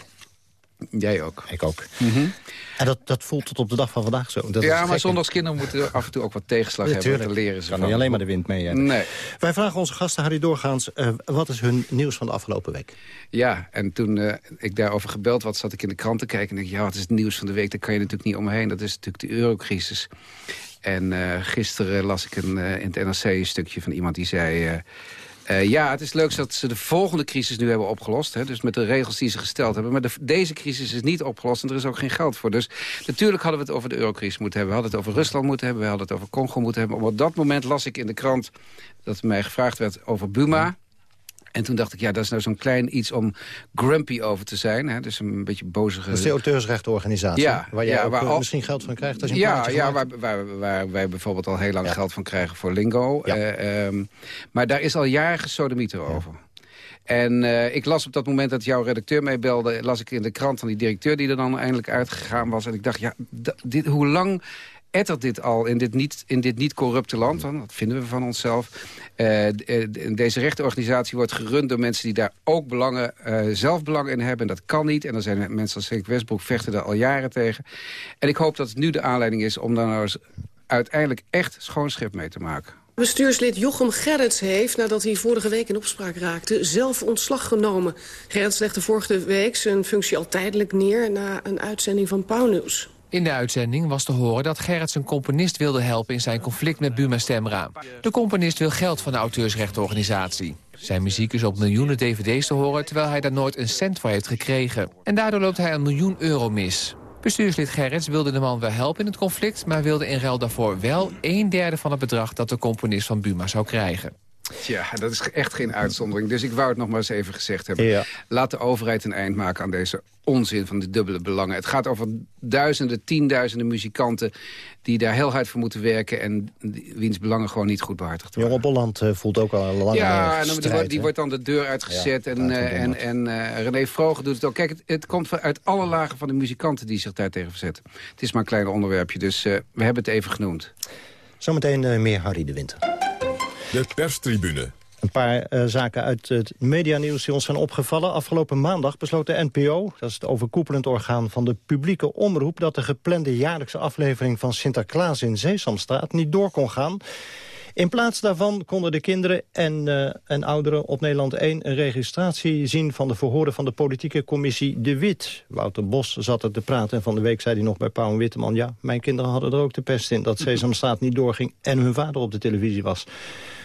Jij ook. Ik ook. Mm -hmm. En dat, dat voelt tot op de dag van vandaag zo. Dat ja, maar zondagskinderen moeten af en toe ook wat tegenslag ja, hebben. Te leren ze kan niet alleen maar de wind mee hebben. Nee. Wij vragen onze gasten Harry Doorgaans... Uh, wat is hun nieuws van de afgelopen week? Ja, en toen uh, ik daarover gebeld was, zat ik in de krant te kijken... en dacht, ja, wat is het nieuws van de week? Daar kan je natuurlijk niet omheen. Dat is natuurlijk de eurocrisis. En uh, gisteren las ik een, in het NRC een stukje van iemand die zei... Uh, ja, het is leuk dat ze de volgende crisis nu hebben opgelost. Hè, dus met de regels die ze gesteld hebben. Maar de, deze crisis is niet opgelost en er is ook geen geld voor. Dus natuurlijk hadden we het over de eurocrisis moeten hebben. We hadden het over Rusland moeten hebben. We hadden het over Congo moeten hebben. Maar op dat moment las ik in de krant dat mij gevraagd werd over Buma. En toen dacht ik, ja, dat is nou zo'n klein iets om grumpy over te zijn. Hè? Dus een beetje bozige... Dat is de auteursrechtenorganisatie, ja, waar jij ja, waar al... misschien geld van krijgt als je Ja, ja waar, waar, waar, wij bijvoorbeeld al heel lang geld van krijgen voor Lingo. Ja. Uh, um, maar daar is al jaren gesodemieter over. En uh, ik las op dat moment dat jouw redacteur mij belde... las ik in de krant van die directeur die er dan eindelijk uitgegaan was. En ik dacht, ja, dit, hoe lang ettert dit al in dit niet, in dit niet corrupte land. Dan, dat vinden we van onszelf. Uh, deze rechtenorganisatie wordt gerund door mensen die daar ook belangen, uh, in hebben. En dat kan niet. En er zijn mensen als Henk Westbroek vechten daar al jaren tegen. En ik hoop dat het nu de aanleiding is om daar nou uiteindelijk echt schoonschip mee te maken. Bestuurslid Jochem Gerrits heeft, nadat hij vorige week in opspraak raakte... zelf ontslag genomen. Gerrits legde vorige week zijn functie al tijdelijk neer... na een uitzending van Pauwnieuws. In de uitzending was te horen dat Gerrits een componist wilde helpen... in zijn conflict met Buma Stemra. De componist wil geld van de auteursrechtenorganisatie. Zijn muziek is op miljoenen dvd's te horen... terwijl hij daar nooit een cent voor heeft gekregen. En daardoor loopt hij een miljoen euro mis. Bestuurslid Gerrits wilde de man wel helpen in het conflict... maar wilde in ruil daarvoor wel een derde van het bedrag... dat de componist van Buma zou krijgen. Ja, dat is echt geen uitzondering. Dus ik wou het nog maar eens even gezegd hebben. Laat de overheid een eind maken aan deze onzin van de dubbele belangen. Het gaat over duizenden, tienduizenden muzikanten... die daar heel hard voor moeten werken... en wiens belangen gewoon niet goed behartigd worden. Jonge Bolland uh, voelt ook al een lange Ja, strijd, die, die wordt dan de deur uitgezet. Ja, en uh, en, en uh, René Vroger doet het ook. Kijk, het, het, komt uit alle lagen van de muzikanten die zich daar tegen verzetten. Het is maar een klein onderwerpje, dus we hebben het even genoemd. Zometeen meer Harry de Winter. De perstribune. Een paar uh, zaken uit het medianieuws die ons zijn opgevallen. Afgelopen maandag besloot de NPO, dat is het overkoepelend orgaan van de publieke omroep... dat de geplande jaarlijkse aflevering van Sinterklaas in Sesamstraat niet door kon gaan. In plaats daarvan konden de kinderen en, uh, en ouderen op Nederland 1... een registratie zien van de verhoren van de politieke commissie De Wit. Wouter Bos zat er te praten en van de week zei hij nog bij Pauw en Witteman... ja, mijn kinderen hadden er ook de pest in dat Sesamstraat niet doorging... en hun vader op de televisie was.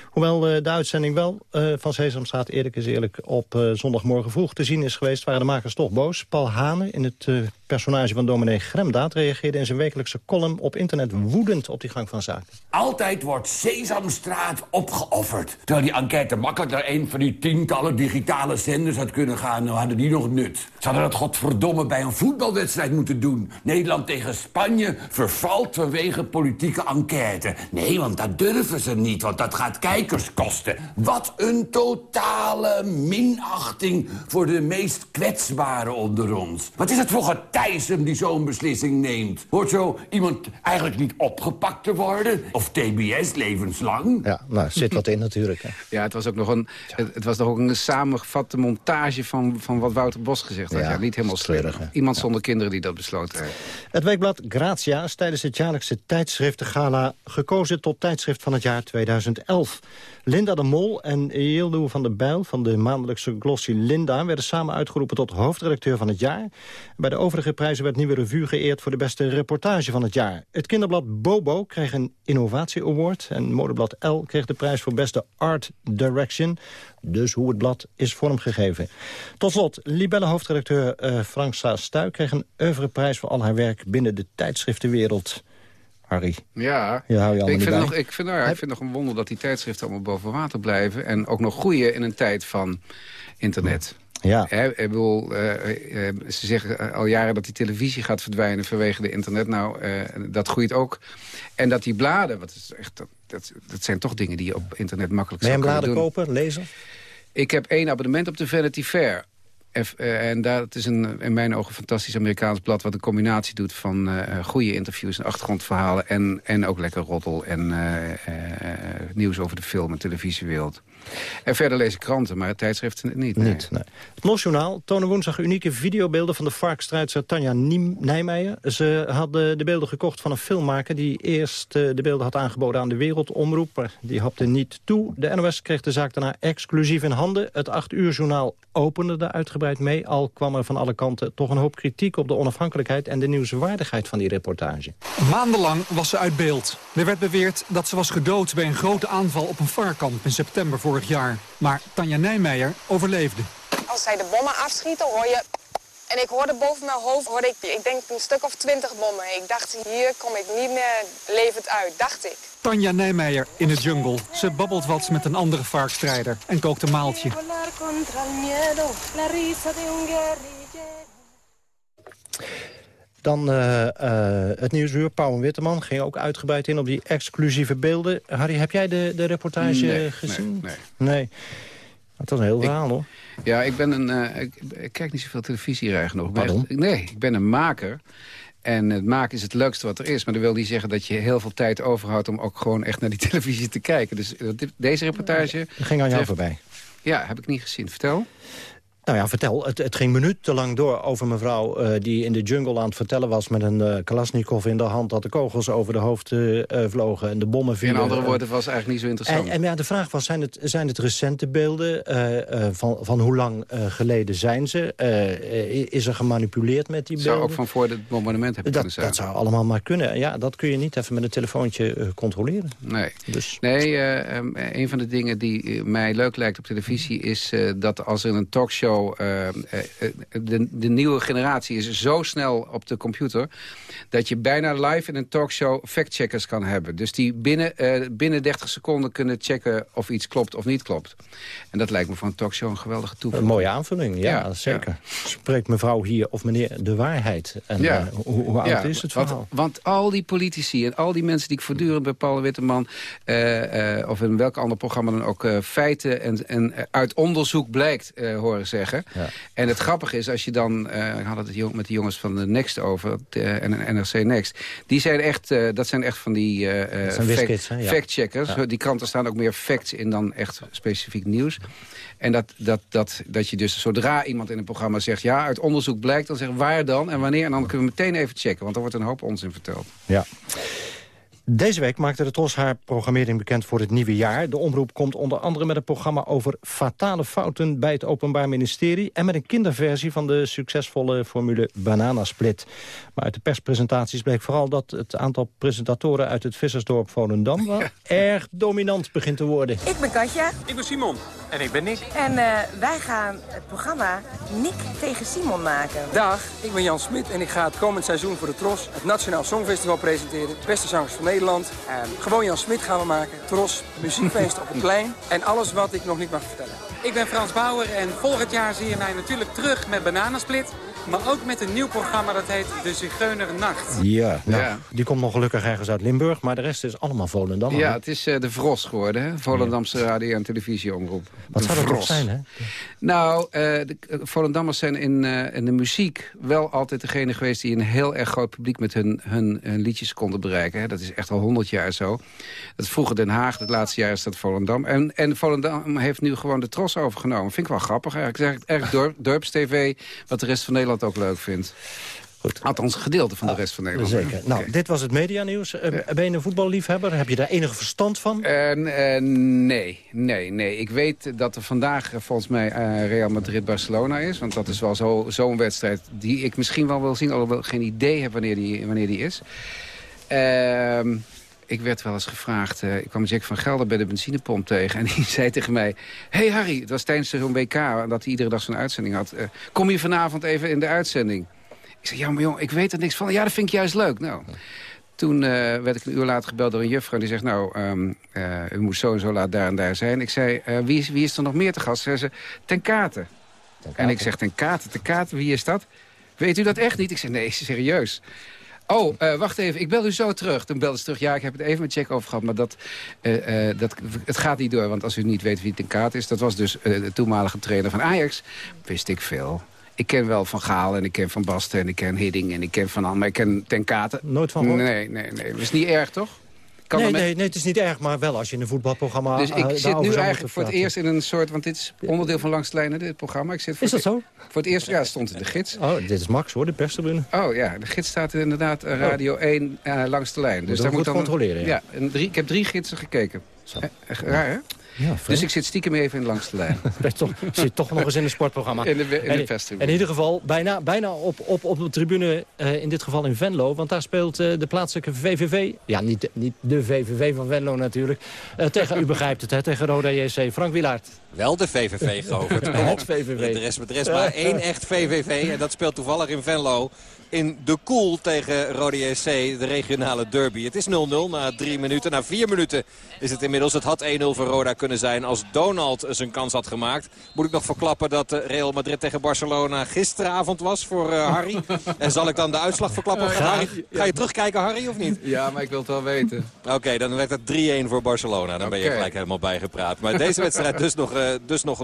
Hoewel uh, de uitzending wel uh, van Sesamstraat eerlijk is eerlijk op uh, zondagmorgen vroeg te zien is geweest... waren de makers toch boos. Paul Hane in het personage van dominee Gremdaad... reageerde in zijn wekelijkse column op internet woedend op die gang van zaken. Altijd wordt Sesamstraat opgeofferd. Terwijl die enquête makkelijk naar een van die tientallen digitale zenders had kunnen gaan... nou hadden die nog nut. Ze hadden dat godverdomme bij een voetbalwedstrijd moeten doen. Nederland tegen Spanje vervalt vanwege politieke enquête. Nee, want dat durven ze niet, want dat gaat kijkers kosten. Wat een totale minachting voor de meest kwetsbare onder ons. Wat is het voor getijsem die zo'n beslissing neemt? Hoort zo iemand eigenlijk niet opgepakt te worden? Of TBS levenslang? Ja, nou, zit wat in natuurlijk. Hè. Ja, het was ook nog een, het, het was nog ook een samengevatte montage van, van wat Wouter Bos gezegd had. Ja, ja niet helemaal sleurig. Iemand ja. zonder kinderen die dat besloten heeft. Het weekblad Grazia is tijdens het jaarlijkse tijdschriftengala gekozen tot tijdschrift van het jaar 2011. Linda de Mol en Yildu van der Bijl van de maandelijkse glossy Linda... werden samen uitgeroepen tot hoofdredacteur van het jaar. Bij de overige prijzen werd Nieuwe Revue geëerd voor de beste reportage van het jaar. Het kinderblad Bobo kreeg een innovatie award... en modeblad L kreeg de prijs voor beste art direction. Dus hoe het blad is vormgegeven. Tot slot, Libelle-hoofdredacteur uh, Frank Stuik kreeg een oeuvreprijs voor al haar werk binnen de tijdschriftenwereld... Harry. Ja, ik, vind bij. nog, ik, vind, nou, ik vind nog een wonder dat die tijdschriften allemaal boven water blijven. En ook nog groeien in een tijd van internet. Ja. Ik bedoel, eh, eh, ze zeggen al jaren dat die televisie gaat verdwijnen vanwege de internet. Nou, eh, dat groeit ook. En dat die bladen, wat is echt, dat, dat, zijn toch dingen die je op internet makkelijk zou kunnen bladen kopen, lezen? Ik heb één abonnement op de Vanity Fair. Eh, en dat is een, in mijn ogen een fantastisch Amerikaans blad... wat een combinatie doet van eh, goede interviews en achtergrondverhalen... en, en ook lekker roddel en nieuws over de film- en televisiewereld. En verder lees ik kranten, maar tijdschriften niet. nee. Niet, nee. Het Mosjournaal toonde woensdag unieke videobeelden van de varkstrijdster Tanja Nijmeijer. Ze hadden de beelden gekocht van een filmmaker die eerst eh, de beelden had aangeboden aan de Wereldomroep. Maar die hapte niet toe. De NOS kreeg de zaak daarna exclusief in handen. Het 8 uur journaal opende er uitgebreid mee. Al kwam er van alle kanten toch een hoop kritiek op de onafhankelijkheid en de nieuwswaardigheid van die reportage. Maandenlang was ze uit beeld. Er werd beweerd dat ze was gedood bij een grote aanval op een varkamp in september vorig jaar. Maar Tanja Nijmeijer overleefde. Als zij de bommen afschieten, hoor je... En ik hoorde boven mijn hoofd, hoorde ik, ik denk een stuk of twintig bommen. Ik dacht, hier kom ik niet meer levend uit, dacht ik. Tanja Nijmeijer in de jungle. Ze babbelt wat met een andere varkstrijder en kookt een maaltje. Dan eh, eh, het nieuwsuur. Pauw en Witteman ging ook uitgebreid in op die exclusieve beelden. Harry, heb jij de, de reportage Nee, gezien? nee, nee. Het was een heel verhaal, hoor. Ja, ik ben een. eh, ik, ik kijk niet zoveel televisie. Ik ben Pardon? echt- nee, ik ben een maker. En het maken is het leukste wat er is. Maar dat wil niet zeggen dat je heel veel tijd overhoudt... om ook gewoon echt naar die televisie te kijken. Dus deze reportage... Dat ging aan jou treft- voorbij. Ja, heb ik niet gezien. Vertel. Nou ja, vertel. Het, het ging minutenlang door over mevrouw eh, die in de jungle aan het vertellen was... met een eh Kalasnikov in de hand dat de kogels over de hoofd eh, vlogen en de bommen In vielen. andere Eh, woorden, het was eigenlijk niet zo interessant. En, en ja, de vraag was, zijn het, zijn het recente beelden? van, van hoe lang geleden zijn ze? Is er gemanipuleerd met die beelden? zou ook van voor het bombardement hebben dat, kunnen zijn. dat zou allemaal maar kunnen. Ja, dat kun je niet even met een telefoontje controleren. Nee, Dus. nee eh, ehm, een van de dingen die mij leuk lijkt op televisie... is dat als er een talkshow... eh, eh, eh, de, de nieuwe generatie is zo snel op de computer... dat je bijna live in een talkshow factcheckers kan hebben. Dus die binnen, binnen 30 seconden kunnen checken of iets klopt of niet klopt. En dat lijkt me voor een talkshow een geweldige Een toevoeging. mooie aanvulling, ja, Ja, zeker. Spreekt mevrouw hier of meneer de waarheid? En Ja. hoe, hoe oud is het verhaal? Want al die politici en al die mensen die ik voortdurend bij Paul Witteman... of in welk ander programma dan ook... feiten en, en uit onderzoek blijkt horen zeggen. En het grappige is, als je dan... eh ik had het met de jongens van de Next over, eh, en NRC Next... die zijn echt, eh, dat zijn echt van die fact-? Ja. fact-checkers. Ja. Die kranten staan ook meer facts in dan echt specifiek nieuws. En dat, dat, dat, dat je dus zodra iemand in een programma zegt... ja, uit onderzoek blijkt, dan zeggen waar dan en wanneer... en dan kunnen we meteen even checken, want er wordt een hoop onzin verteld. Ja. Deze week maakte de TROS haar programmering bekend voor het nieuwe jaar. De omroep komt onder andere met een programma over fatale fouten bij het Openbaar Ministerie... en met een kinderversie van de succesvolle formule Bananasplit. Maar uit de perspresentaties bleek vooral dat het aantal presentatoren... uit het vissersdorp Volendam wel erg dominant begint te worden. Ik ben Katja. Ik ben Simon. En ik ben Nick. En eh, wij gaan het programma Nick tegen Simon maken. Dag, ik ben Jan Smit en ik ga het komend seizoen voor de Tros... het Nationaal Songfestival presenteren. Beste zangers van Nederland. En gewoon Jan Smit gaan we maken. Tros, muziekfeest op het plein. En alles wat ik nog niet mag vertellen. Ik ben Frans Bauer en volgend jaar zie je mij natuurlijk terug met Bananasplit. Maar ook met een nieuw programma dat heet De Zigeuner Nacht. Ja, nou, Ja. die komt nog gelukkig ergens uit Limburg... maar de rest is allemaal Volendam. Ja, het is eh, de Vros geworden, hè? Volendamse radio- en televisieomroep. Wat De zou dat toch Vros. zijn, hè? Nou, eh, de eh, Volendammers zijn in, eh, in de muziek wel altijd degene geweest... die een heel erg groot publiek met hun, hun, hun liedjes konden bereiken. Hè. Dat is echt al honderd jaar zo. Dat vroeger Den Haag, het laatste jaar is dat Volendam. En, en Volendam heeft nu gewoon de tros overgenomen. Vind ik wel grappig eigenlijk. Het is eigenlijk dorp, dorpstv, wat de rest van Nederland ook leuk vindt. Goed. Althans, een gedeelte van de rest van Nederland. Zeker. Nou, dit was het medianieuws. Uh, ben je een voetballiefhebber? Heb je daar enig verstand van? Uh, uh, nee, nee, nee. Ik weet dat er vandaag uh, volgens mij Real Madrid-Barcelona is. Want dat is wel zo'n zo wedstrijd die ik misschien wel wil zien... alhoewel ik geen idee heb wanneer die, wanneer die is. Ehm, ik werd wel eens gevraagd... Uh, ik kwam Jack van Gelder bij de benzinepomp tegen... en die zei tegen mij... hey Harry, het was tijdens zo'n WK... dat hij iedere dag zo'n uitzending had. Uh, kom je vanavond even in de uitzending? Ik zei, ja, maar jong, ik weet er niks van. Ja, dat vind ik juist leuk. Nou, toen uh, werd ik een uur later gebeld door een juffrouw. Die zegt, nou, um, uh, u moet zo en zo laat daar en daar zijn. Ik zei, uh, wie, is, wie is er nog meer te gast? Zei ze, ten kate. En ik zeg, ten Kate, ten Kate, wie is dat? Weet u dat echt niet? Ik zeg, nee, serieus. Oh, uh, wacht even, ik bel u zo terug. Toen belde ze terug, ja, ik heb het even met check over gehad... maar dat, uh, uh, dat, het gaat niet door, want als u niet weet wie ten is... dat was dus de toenmalige trainer van Ajax, wist ik veel. Ik ken wel Van Gaal en ik ken Van Basten en ik ken Hidding en ik ken Van An... maar ik ken ten Katen. Nooit van gehoord? Nee, nee, nee. Dat is niet erg, toch? Kan nee, nee, nee, het is niet erg, maar wel als je in een voetbalprogramma... Dus ik zit nu eigenlijk voor het eerst in een soort... want dit is onderdeel van Langs de Lijnen, dit programma. Ik zit voor is dat zo? Voor het eerst, ja, stond in de gids. Oh, dit is Max hoor, de perstribune. Oh ja, de gids staat inderdaad uh, Radio 1 uh, Langs de Lijn. Dus daar moet dan controleren, ja. ja en drie, ik heb drie gidsen gekeken. Raar, hè? Ja, dus ik zit stiekem even in langs de lijn. toch, zit toch nog eens in een sportprogramma. In de, in de en, in ieder geval bijna, bijna op, op, op de tribune, uh, in dit geval in Venlo. Want daar speelt uh, de plaatselijke VVV. Ja, niet, niet de VVV van Venlo natuurlijk. Uh, tegen, u begrijpt het, hè, tegen Roda JC. Frank Wilaert. Wel de VVV, Govert. het VVV. Er is, er is maar één echt VVV. En dat speelt toevallig in Venlo in de koel tegen Rode JC, de regionale derby. Het is 0-0 na drie minuten. Na vier minuten is het inmiddels. Het had 1-0 voor Roda kunnen zijn als Donald zijn kans had gemaakt. Moet ik nog verklappen dat Real Madrid tegen Barcelona gisteravond was voor uh, Harry. en zal ik dan de uitslag verklappen? Ga, Harry, ga je terugkijken Harry of niet? Ja, maar ik wil het wel weten. Oké, dan werd het 3-1 voor Barcelona. Dan ben je gelijk helemaal bijgepraat. Maar deze wedstrijd dus nog 0-0. Dus nog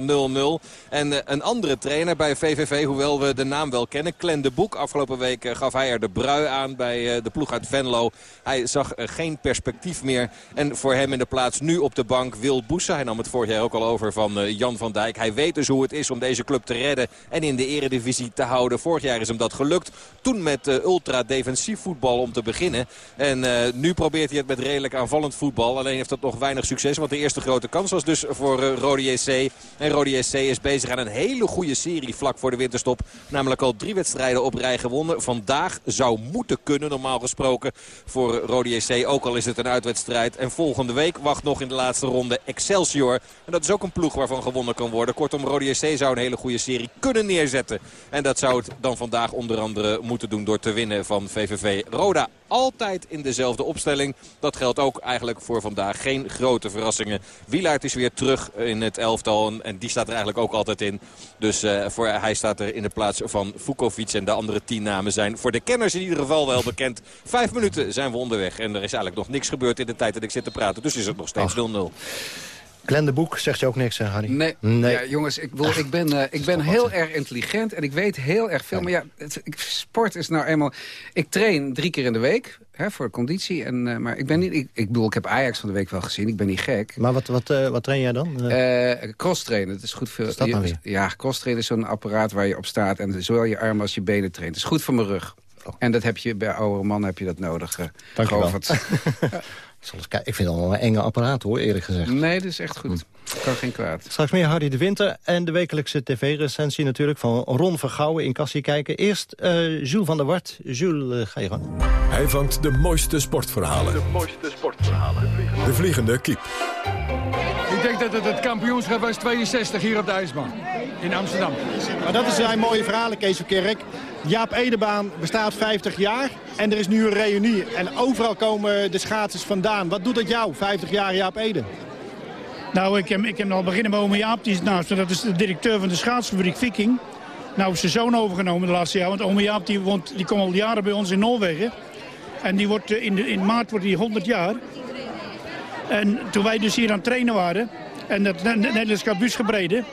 en uh, een andere trainer bij VVV, hoewel we de naam wel kennen. Clen de Boek. Afgelopen week gaf hij er de brui aan bij de ploeg uit Venlo. Hij zag geen perspectief meer. En voor hem in de plaats nu op de bank Wil Boesa. Hij nam het vorig jaar ook al over van Jan van Dijk. Hij weet dus hoe het is om deze club te redden en in de eredivisie te houden. Vorig jaar is hem dat gelukt. Toen met ultra-defensief voetbal om te beginnen. En nu probeert hij het met redelijk aanvallend voetbal. Alleen heeft dat nog weinig succes. Want de eerste grote kans was dus voor Rode JC. En Rode SC is bezig aan een hele goede serie vlak voor de winterstop. Namelijk al drie wedstrijden op rij gewonnen. Vandaag zou moeten kunnen normaal gesproken voor Rode SC. Ook al is het een uitwedstrijd. En volgende week wacht nog in de laatste ronde Excelsior. En dat is ook een ploeg waarvan gewonnen kan worden. Kortom, Rode SC zou een hele goede serie kunnen neerzetten. En dat zou het dan vandaag onder andere moeten doen door te winnen van VVV Roda. Altijd in dezelfde opstelling. Dat geldt ook eigenlijk voor vandaag. Geen grote verrassingen. Wielaert is weer terug in het elftal. En die staat er eigenlijk ook altijd in. Dus uh, voor, hij staat er in de plaats van Vukovic. En de andere tien namen zijn voor de kenners in ieder geval wel bekend. Vijf minuten zijn we onderweg. En er is eigenlijk nog niks gebeurd in de tijd dat ik zit te praten. Dus is het nog steeds 0-0. Glenn de Boek zegt je ook niks, hè, Harry? Nee, nee. Ja, jongens, ik, bedoel, ik ben, uh, ik ben heel erg intelligent en ik weet heel erg veel. Maar ja, het, sport is nou eenmaal... Ik train drie keer in de week hè, voor conditie. En, uh, maar ik ben niet... Ik, ik bedoel, ik heb Ajax van de week wel gezien. Ik ben niet gek. Maar wat, wat, uh, wat train jij dan? cross trainen, dat is goed voor... Is dat dan weer? Ja, cross trainen is zo'n apparaat waar je op staat... en zowel je armen als je benen traint. Dat is goed voor mijn rug. Oh. En dat heb je bij oude mannen heb je dat nodig. Dank je wel. Ik vind het allemaal een enge apparaat hoor, eerlijk gezegd. Nee, dat is echt goed. Hm. Kan geen kwaad. Straks meer Hardy de Winter en de wekelijkse tv-recensie natuurlijk... van Ron Vergouwen in Kassie kijken. Eerst uh, Jules van der Wart. Jules, uh, ga je gang. Hij vangt de mooiste sportverhalen. De mooiste sportverhalen. De vliegende kiep. Ik denk dat het het kampioenschap was 62 hier op de IJsbaan. In Amsterdam. Maar dat is een mooie verhalen, Kees Kerk. Jaap Edebaan bestaat 50 jaar en er is nu een reunie. En overal komen de schaatsers vandaan. Wat doet dat jou, 50 jaar Jaap Ede? Nou, ik heb, ik heb al beginnen met ome Jaap. Die is, dat is de directeur van de schaatsfabriek Viking. Nou zijn zoon overgenomen de laatste jaar. Want ome Jaap die, woont, die komt al jaren bij ons in Noorwegen. En die wordt, in, de, in maart wordt hij 100 jaar. En toen wij dus hier aan het trainen waren... en het Nederlands Kabus gebreden...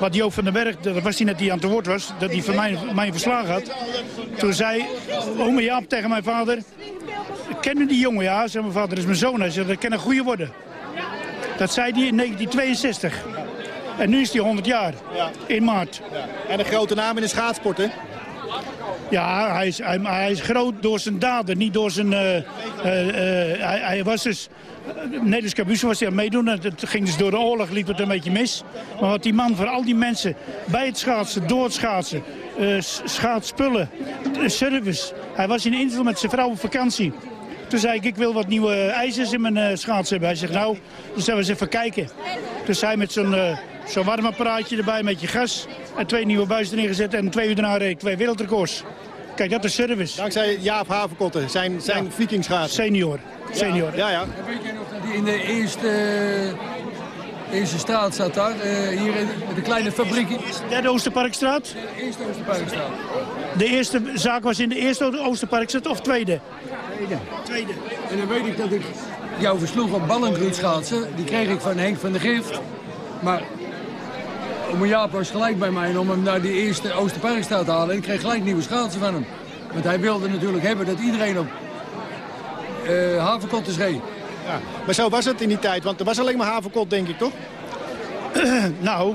Wat Joop van den Berg, dat was hij net die aan het woord was, dat hij van mijn, mijn verslagen had. Toen zei ome Jaap tegen mijn vader, kennen die jongen? Ja, zei mijn vader, dat is mijn zoon. Hij zei, dat kan een goede worden. Dat zei hij in 1962. En nu is hij 100 jaar, in maart. En een grote naam in de schaatsport, hè? Ja, hij is, hij, hij is groot door zijn daden, niet door zijn... Uh, uh, uh, hij, hij, was dus Nederlands Cabussen was hij aan meedoen. Het ging dus door de oorlog, liep het een beetje mis. Maar wat die man voor al die mensen bij het schaatsen, door het schaatsen, schaatspullen, service. Hij was in Insel met zijn vrouw op vakantie. Toen zei ik, ik wil wat nieuwe ijzers in mijn schaats hebben. Hij zegt, nou, dus zullen we eens even kijken. Dus hij met zo'n zo'n warmapparaatje erbij met je gas. En twee nieuwe buizen erin gezet en twee uur daarna reed twee wereldrecords. Kijk, dat is service. Dankzij Jaap Havenkotten, zijn, zijn ja. Senior. Senior. Ja, ja. Weet je nog dat hij in de eerste Eerste straat staat daar, uh, hier in de kleine fabriek. Derde Oosterparkstraat? De eerste Oosterparkstraat. De eerste zaak was in de eerste Oosterparkstraat of tweede? Tweede. Tweede. En dan weet ik dat ik jou versloeg op schaatsen. Die kreeg ik van Henk van de Gift. Maar om Jaap was gelijk bij mij om hem naar die eerste Oosterparkstraat te halen. En ik kreeg gelijk nieuwe schaatsen van hem. Want hij wilde natuurlijk hebben dat iedereen op uh, havenkot is reed. Ja, maar zo was het in die tijd, want er was alleen maar havenkot, denk ik, toch? nou,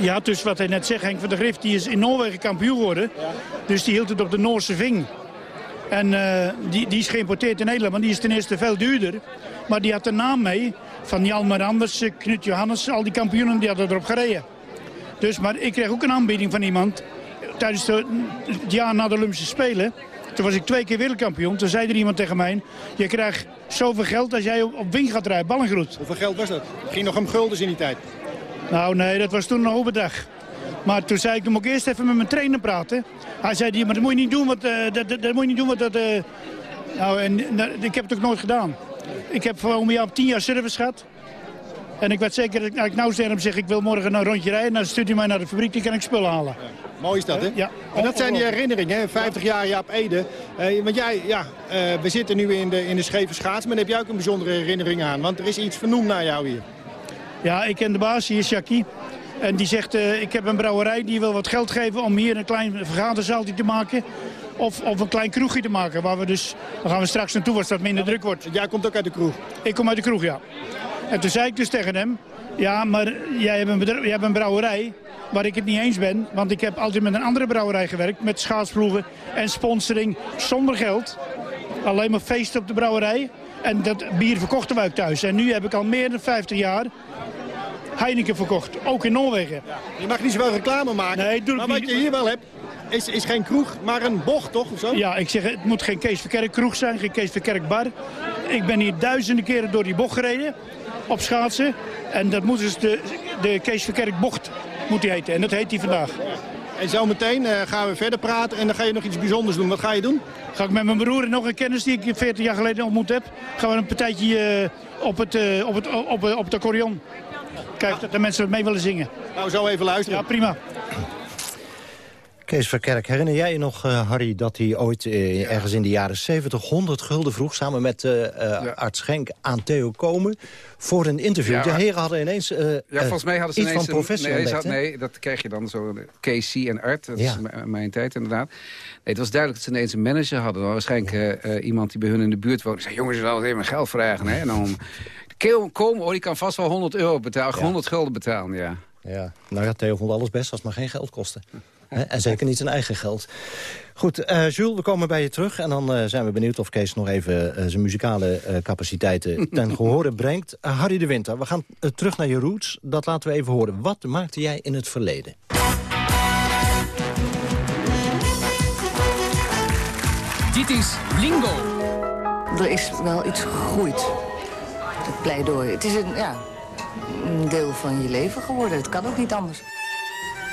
ja, dus wat hij net zegt, Henk van der Grift, die is in Noorwegen kampioen geworden. Dus die hield het op de Noorse ving. En uh, die, die is geïmporteerd in Nederland, want die is ten eerste veel duurder. Maar die had de naam mee van Jalmar Anders, Knut Johannes, al die kampioenen die hadden erop gereden. Dus, maar ik kreeg ook een aanbieding van iemand tijdens de, het jaar na de Olympische Spelen. Toen was ik twee keer wereldkampioen. Toen zei er iemand tegen mij... je krijgt zoveel geld als jij op, op wing gaat rijden, ballengroet. Hoeveel geld was dat? Ging nog om guldens in die tijd? Nou nee, dat was toen een hoge bedrag. Maar toen zei ik, dan moet ik eerst even met mijn trainer praten. Hij zei, maar dat moet je niet doen, wat, uh, dat, dat, dat, moet je niet doen, wat dat... Uh... Nou, en ik heb het ook nooit gedaan. Ik heb voor een jaar tien jaar service gehad. En ik weet zeker, dat ik nou tegen hem zeg, ik wil morgen een rondje rijden. Dan stuurt hij mij naar de fabriek, die kan ik spullen halen. Mooi is dat, hè? Ja. En dat zijn die herinneringen, hè? 50 jaar Jaap Ede. Uh, want jij, ja, uh, we zitten nu in de, in de scheve schaats, maar daar heb jij ook een bijzondere herinnering aan. Want er is iets vernoemd naar jou hier. Ja, ik ken de baas, hier is Jackie. En die zegt, uh, ik heb een brouwerij, die wil wat geld geven om hier een klein vergaderzaaltje te maken. Of, of een klein kroegje te maken, waar we dus, daar gaan we straks naartoe als dat minder druk wordt. Jij komt ook uit de kroeg? Ik kom uit de kroeg, ja. En toen zei ik dus tegen hem, ja, maar jij hebt, een jij hebt een brouwerij waar ik het niet eens ben. Want ik heb altijd met een andere brouwerij gewerkt. Met schaatsploegen en sponsoring zonder geld. Alleen maar feesten op de brouwerij. En dat bier verkochten wij thuis. En nu heb ik al meer dan 50 jaar Heineken verkocht. Ook in Noorwegen. Je mag niet zoveel reclame maken. Nee, doe maar wat niet. je hier wel hebt, is, is geen kroeg, maar een bocht, toch? Of zo? Ja, ik zeg, het moet geen Kees Verkerk kroeg zijn, geen Kees Verkerk bar. Ik ben hier duizenden keren door die bocht gereden op schaatsen. En dat moet dus de, de Kees Verkerk bocht moet hij heten. En dat heet hij vandaag. En zometeen uh, gaan we verder praten en dan ga je nog iets bijzonders doen. Wat ga je doen? Ga ik met mijn broer en nog een kennis die ik 40 jaar geleden ontmoet heb... gaan we een partijtje uh, op, het, uh, op, het, op, op het accordeon. Kijk, dat de mensen mee willen zingen. Nou, zo even luisteren. Ja, prima. Kees Verkerk, herinner jij je nog, uh, Harry, dat hij ooit uh, ergens in de jaren 70 100 gulden vroeg... samen met uh, ja. arts Schenk aan Theo Komen voor een interview? Ja, de heren hadden ineens ja, volgens mij hadden ze iets ineens van professor een, nee, ontdekt, had, nee, dat krijg je dan zo. Casey en Art, dat is mijn tijd inderdaad. Nee, het was duidelijk dat ze ineens een manager hadden. Waarschijnlijk iemand die bij hun in de buurt woonde. zei, jongens, je zal even geld vragen. Hè? En dan, Keel, kom, hoor, die kan vast wel 100 euro betalen, 100 gulden betalen, ja. Ja, nou ja, Theo vond alles best als het maar geen geld kostte. Hè, En zeker niet zijn eigen geld. Goed, eh, Jules, we komen bij je terug. En dan eh, zijn we benieuwd of Kees nog even eh, zijn muzikale eh, capaciteiten ten gehore brengt. Harry de Winter, we gaan terug naar je roots. Dat laten we even horen. Wat maakte jij in het verleden? Dit is Lingo. Er is wel iets gegroeid. Het pleidooi. Het is een, ja, een deel van je leven geworden. Het kan ook niet anders.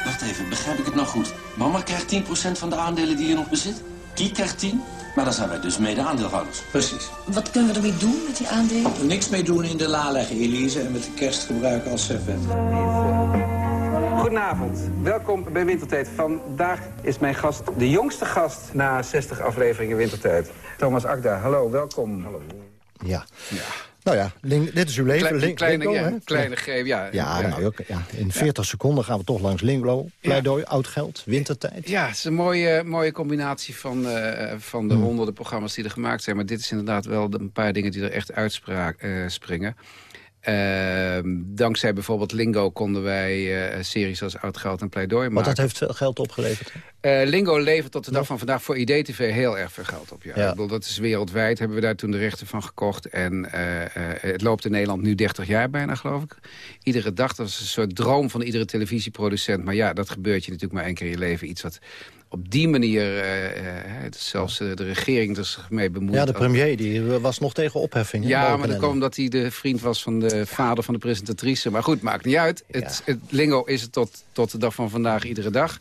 Wacht even, begrijp ik het nou goed? Mama krijgt 10% van de aandelen die je nog bezit? Kiek krijgt 10? Maar dan zijn wij dus mede aandeelhouders. Precies. Wat kunnen we ermee doen met die aandelen? Er niks mee doen in de la leggen, Elise, en met de kerst gebruiken als servet. Goedenavond, welkom bij Wintertijd. Vandaag is mijn gast de jongste gast na 60 afleveringen Wintertijd. Thomas Akda, hallo, welkom. Hallo. Ja. Nou ja, Ling- dit is uw leven. Klein- Link- kleine, Lingo, ja, kleine greep, ja. Ja, Ja. nou, ook, ja, in 40 seconden gaan we toch langs Linglo. Pleidooi, oud geld, wintertijd. Ja, het is een mooie, mooie combinatie van, eh, van de honderden programma's die er gemaakt zijn. Maar dit is inderdaad wel een paar dingen die er echt uitspringen. Dankzij bijvoorbeeld Lingo konden wij eh, series als Oud Geld en Pleidooi maken. Want dat heeft veel geld opgeleverd. Eh, Lingo levert tot de dag van vandaag voor IDTV heel erg veel geld op. Ja. Ja. Ik bedoel, dat is wereldwijd, hebben we daar toen de rechten van gekocht. En eh, het loopt in Nederland nu 30 jaar bijna, geloof ik. Iedere dag, dat is een soort droom van iedere televisieproducent. Maar ja, dat gebeurt je natuurlijk maar één keer in je leven. Iets wat op die manier, eh, eh, is zelfs eh, de regering er zich mee bemoeit. Ja, de premier die was nog tegen opheffing. Ja, maar dat kwam omdat hij de vriend was van de vader van de presentatrice. Maar goed, maakt niet uit. Het, het Lingo is het tot, tot de dag van vandaag iedere dag.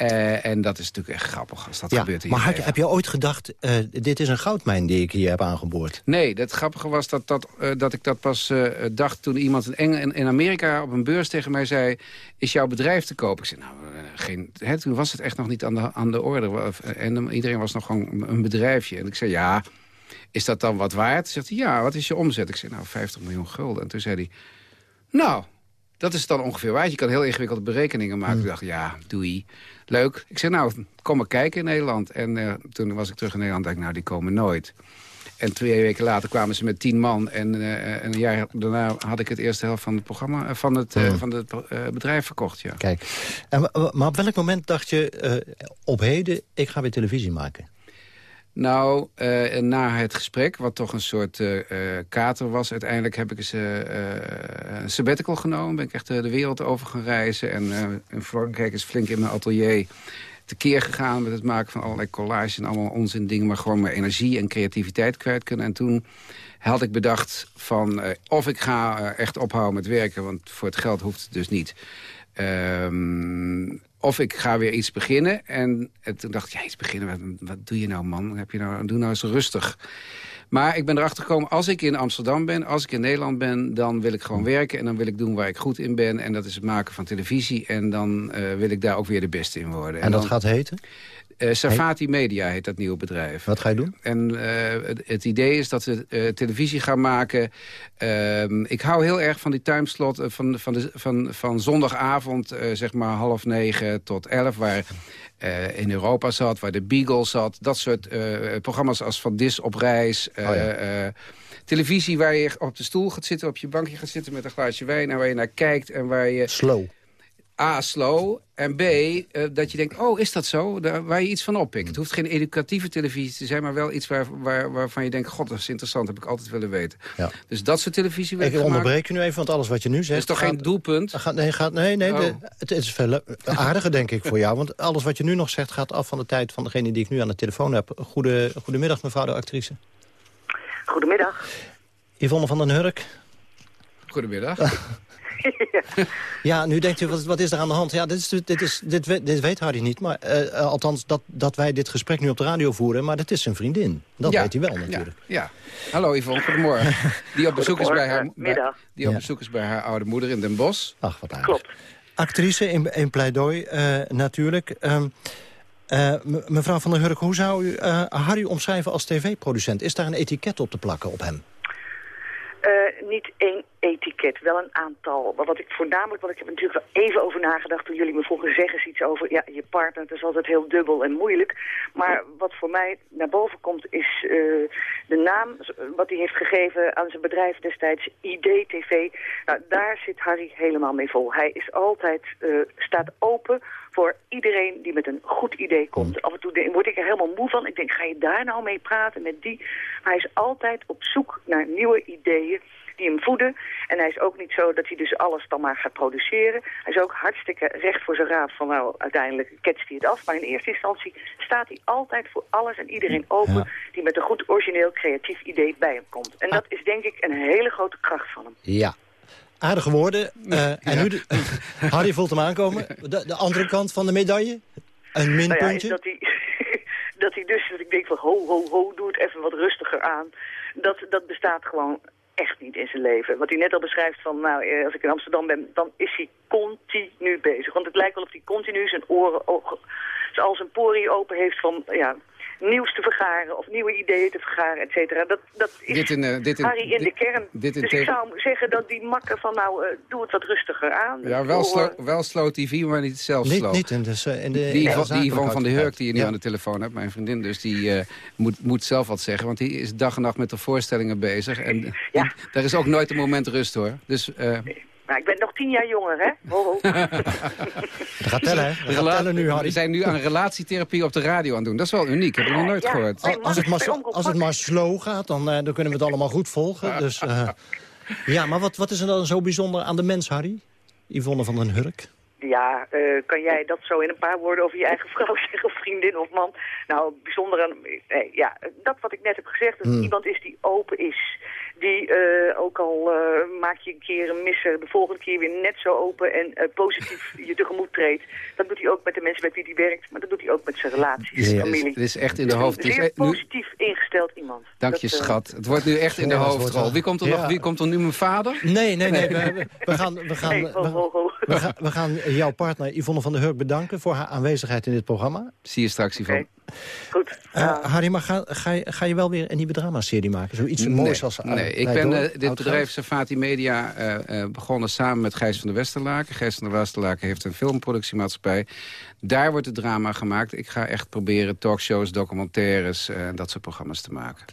Eh, en dat is natuurlijk echt grappig als dat Ja, gebeurt. in maar had, heb je ooit gedacht, eh, dit is een goudmijn die ik hier heb aangeboord? Nee, het grappige was dat, dat, eh, dat ik dat pas dacht toen iemand in, Eng in, Amerika op een beurs tegen mij zei... is jouw bedrijf te koop? Ik zei, nou, geen, hè, toen was het echt nog niet aan de, aan de orde. En iedereen was nog gewoon een bedrijfje. En ik zei, ja, is dat dan wat waard? Zegt hij, ja, wat is je omzet? Ik zei, nou, 50 miljoen gulden. En toen zei hij, nou, dat is dan ongeveer waard. Je kan heel ingewikkelde berekeningen maken. Ik dacht, ja, doei. Leuk. Ik zei, nou, kom maar kijken in Nederland. En eh, toen was ik terug in Nederland. dacht ik, nou, die komen nooit. En twee weken later kwamen ze met tien man. En eh, een jaar daarna had ik het eerste helft van het programma, eh, van het, eh, van het bedrijf verkocht. Ja. Kijk, en, maar op welk moment dacht je, op heden, ik ga weer televisie maken? Nou, eh, na het gesprek, wat toch een soort eh, eh, kater was... uiteindelijk heb ik eens een sabbatical genomen. Ben ik echt de wereld over gaan reizen. En in Frankrijk is flink in mijn atelier tekeer gegaan... met het maken van allerlei collages en allemaal onzin dingen... maar gewoon mijn energie en creativiteit kwijt kunnen. En toen had ik bedacht van... eh, of ik ga eh, echt ophouden met werken, want voor het geld hoeft het dus niet... Ehm, of ik ga weer iets beginnen. En, en toen dacht ik, ja, iets beginnen, wat, wat doe je nou, man? Heb je nou, doe nou eens rustig. Maar ik ben erachter gekomen, als ik in Amsterdam ben, als ik in Nederland ben... dan wil ik gewoon werken en dan wil ik doen waar ik goed in ben. En dat is het maken van televisie. En dan eh, wil ik daar ook weer de beste in worden. En, dat dan- gaat heten? Eh, Safati Media heet dat nieuwe bedrijf. Wat ga je doen? En eh, het, het idee is dat we eh, televisie gaan maken. Ehm, ik hou heel erg van die timeslot van, van, de, van, van zondagavond, zeg maar half negen tot elf... waar in Europa zat, waar de Beagle zat. Dat soort programma's als Van Dis op reis... Oh ja. televisie waar je op de stoel gaat zitten, op je bankje gaat zitten met een glaasje wijn... en waar je naar kijkt en waar je... Slow. A, slow. En B, eh, dat je denkt, oh, is dat zo? Daar, waar je iets van oppikt. Het hoeft geen educatieve televisie te zijn... maar wel iets waar, waar, waarvan je denkt... god, dat is interessant, heb ik altijd willen weten. Ja. Dus dat soort televisie wil Ik onderbreek je nu even, want alles wat je nu zegt... is toch gaat- geen doelpunt? Gaat, nee, gaat, nee, nee Oh. de- het is veel le- aardiger, denk ik, voor jou. Want alles wat je nu nog zegt gaat af van de tijd van degene die ik nu aan de telefoon heb. Goede, goedemiddag, mevrouw de actrice. Goedemiddag. Yvonne van den Hurk. Goedemiddag. Ja, nu denkt u, wat, wat is er aan de hand? Ja, dit, is, dit, is, dit, weet, dit weet Harry niet. Maar eh, eh, althans, dat, dat wij dit gesprek nu op de radio voeren. Maar dat is zijn vriendin. Dat Ja. weet hij wel natuurlijk. Ja. Hallo Yvonne, goedemorgen. Die op bezoek is bij haar, middag. die op Ja. bezoek is bij haar oude moeder in Den Bosch. Ach, wat aardig. Klopt. Actrice in, in pleidooi, eh, natuurlijk. Ehm, eh, me- mevrouw van der Hurk, hoe zou u eh, Harry omschrijven als tv-producent? Is daar een etiket op te plakken op hem? Eh, niet één etiket, wel een aantal. Maar wat ik voornamelijk, want ik heb er natuurlijk wel even over nagedacht toen jullie me vroegen, zeggen ze iets over, ja, je partner, het is altijd heel dubbel en moeilijk. Maar wat voor mij naar boven komt is eh, de naam, wat hij heeft gegeven aan zijn bedrijf destijds, IDTV. Nou, daar zit Harry helemaal mee vol. Hij is altijd, eh, staat open voor iedereen die met een goed idee komt. Af en toe word ik er helemaal moe van. Ik denk, ga je daar nou mee praten met die? Maar hij is altijd op zoek naar nieuwe ideeën die hem voeden. En hij is ook niet zo dat hij dus alles dan maar gaat produceren. Hij is ook hartstikke recht voor zijn raap van nou, uiteindelijk ketst hij het af. Maar in eerste instantie staat hij altijd voor alles en iedereen open... die met een goed origineel creatief idee bij hem komt. En dat is denk ik een hele grote kracht van hem. Ja. Aardige woorden. Eh, En nu, de- Harry voelt hem aankomen. De, de andere kant van de medaille? Een Nou ja, minpuntje? dat hij, dat hij dus, dat ik denk van ho, ho, ho, doe het even wat rustiger aan. Dat, dat bestaat gewoon echt niet in zijn leven. Wat hij net al beschrijft van, nou, eh, als ik in Amsterdam ben, dan is hij continu bezig. Want het lijkt wel of hij continu zijn oren, ogen, al zijn poriën open heeft van, ja, nieuws te vergaren of nieuwe ideeën te vergaren, et cetera. Dat, dat is Dit in, eh, dit in- Harry in de dit- kern. dit in dus ik zou zeggen dat die makker van, nou, eh, doe het wat rustiger aan. Ja, wel, slow, wel slow TV, maar niet zelf Niet, slow. niet in de, in de, Die, de die Yvonne van de Hurk die je nu Ja. aan de telefoon hebt, mijn vriendin dus, die eh, moet, moet zelf wat zeggen. Want die is dag en nacht met de voorstellingen bezig. En die- daar is ook nooit een moment rust hoor. Dus eh, Nou, ik ben nog tien jaar jonger, hè? Ho, ho. Dat gaat tellen, hè? Dat gaat tellen nu, Harry. we zijn nu aan relatietherapie op de radio aan het doen. Dat is wel uniek, heb ik nog nooit Ja, gehoord. nee, Als het, maar, als het maar slow gaat, dan, eh, dan kunnen we het allemaal goed volgen. Dus, eh, ja, maar wat, wat is er dan zo bijzonder aan de mens, Harry? Yvonne van den Hurk? Ja, eh, kan jij dat zo in een paar woorden over je eigen vrouw zeggen, of vriendin of man? Nou, bijzonder aan... Nee, ja, dat wat ik net heb gezegd, dat Hmm. iemand is die open is. Die eh, ook al uh, maak je een keer een misser, de volgende keer weer net zo open en uh, positief je tegemoet treedt. Dat doet hij ook met de mensen met wie hij werkt, maar dat doet hij ook met zijn relaties, ja, familie. Het is echt in de dus hoofd. Een zeer positief nu... ingesteld iemand. Dank je, schat. Het wordt nu echt in de hoofdrol. Wie komt er nog? Wie komt er nu? Mijn vader? Nee, nee, nee. We, we gaan, we, gaan, hey, ho, ho, ho. we, gaan, we gaan jouw partner Yvonne van der Hurk bedanken voor haar aanwezigheid in dit programma. Zie je straks, Yvonne. Goed. Uh, Harry, maar ga, ga, je, ga je wel weer een nieuwe dramaserie maken? Zoiets nee, moois als... Nee, ik ben uh, dit bedrijf Safati Media uh, begonnen samen met Gijs van der Westerlaken. Gijs van der Westerlaken heeft een filmproductiemaatschappij. Daar wordt het drama gemaakt. Ik ga echt proberen talkshows, documentaires en dat soort programma's te maken.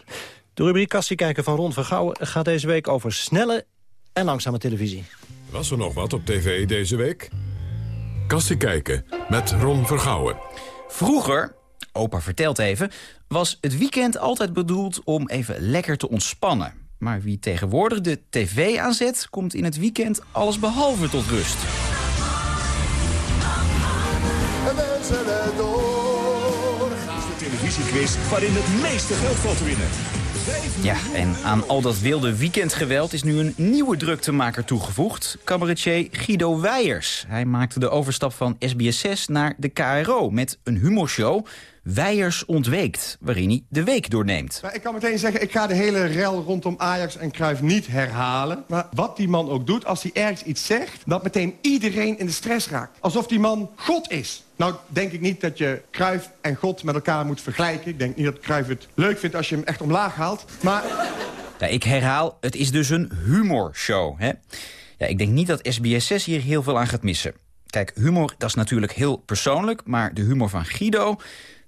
De rubriek kijken van Ron Vergouwen gaat deze week over snelle en langzame televisie. Was er nog wat op tv deze week? Kassie kijken met Ron Vergouwen. Vroeger opa vertelt even, was het weekend altijd bedoeld om even lekker te ontspannen. Maar wie tegenwoordig de tv aanzet, komt in het weekend alles behalve tot rust. We zullen doorgaan. De televisiequiz waarin het meeste geld valt te winnen. Ja, en aan al dat wilde weekendgeweld is nu een nieuwe druktemaker toegevoegd. Cabaretier Guido Weijers. Hij maakte de overstap van SBS6 naar de KRO met een humorshow... Weijers ontweekt, waarin hij de week doorneemt. Maar ik kan meteen zeggen, ik ga de hele rel rondom Ajax en Cruijff niet herhalen. Maar wat die man ook doet, als hij ergens iets zegt... dat meteen iedereen in de stress raakt. Alsof die man God is. Nou, denk ik niet dat je Cruijff en God met elkaar moet vergelijken. Ik denk niet dat Cruijff het leuk vindt als je hem echt omlaag haalt. Maar... Ja, ik herhaal, het is dus een humorshow. Hè? Ja, ik denk niet dat SBS6 hier heel veel aan gaat missen. Kijk, humor, dat is natuurlijk heel persoonlijk... maar de humor van Guido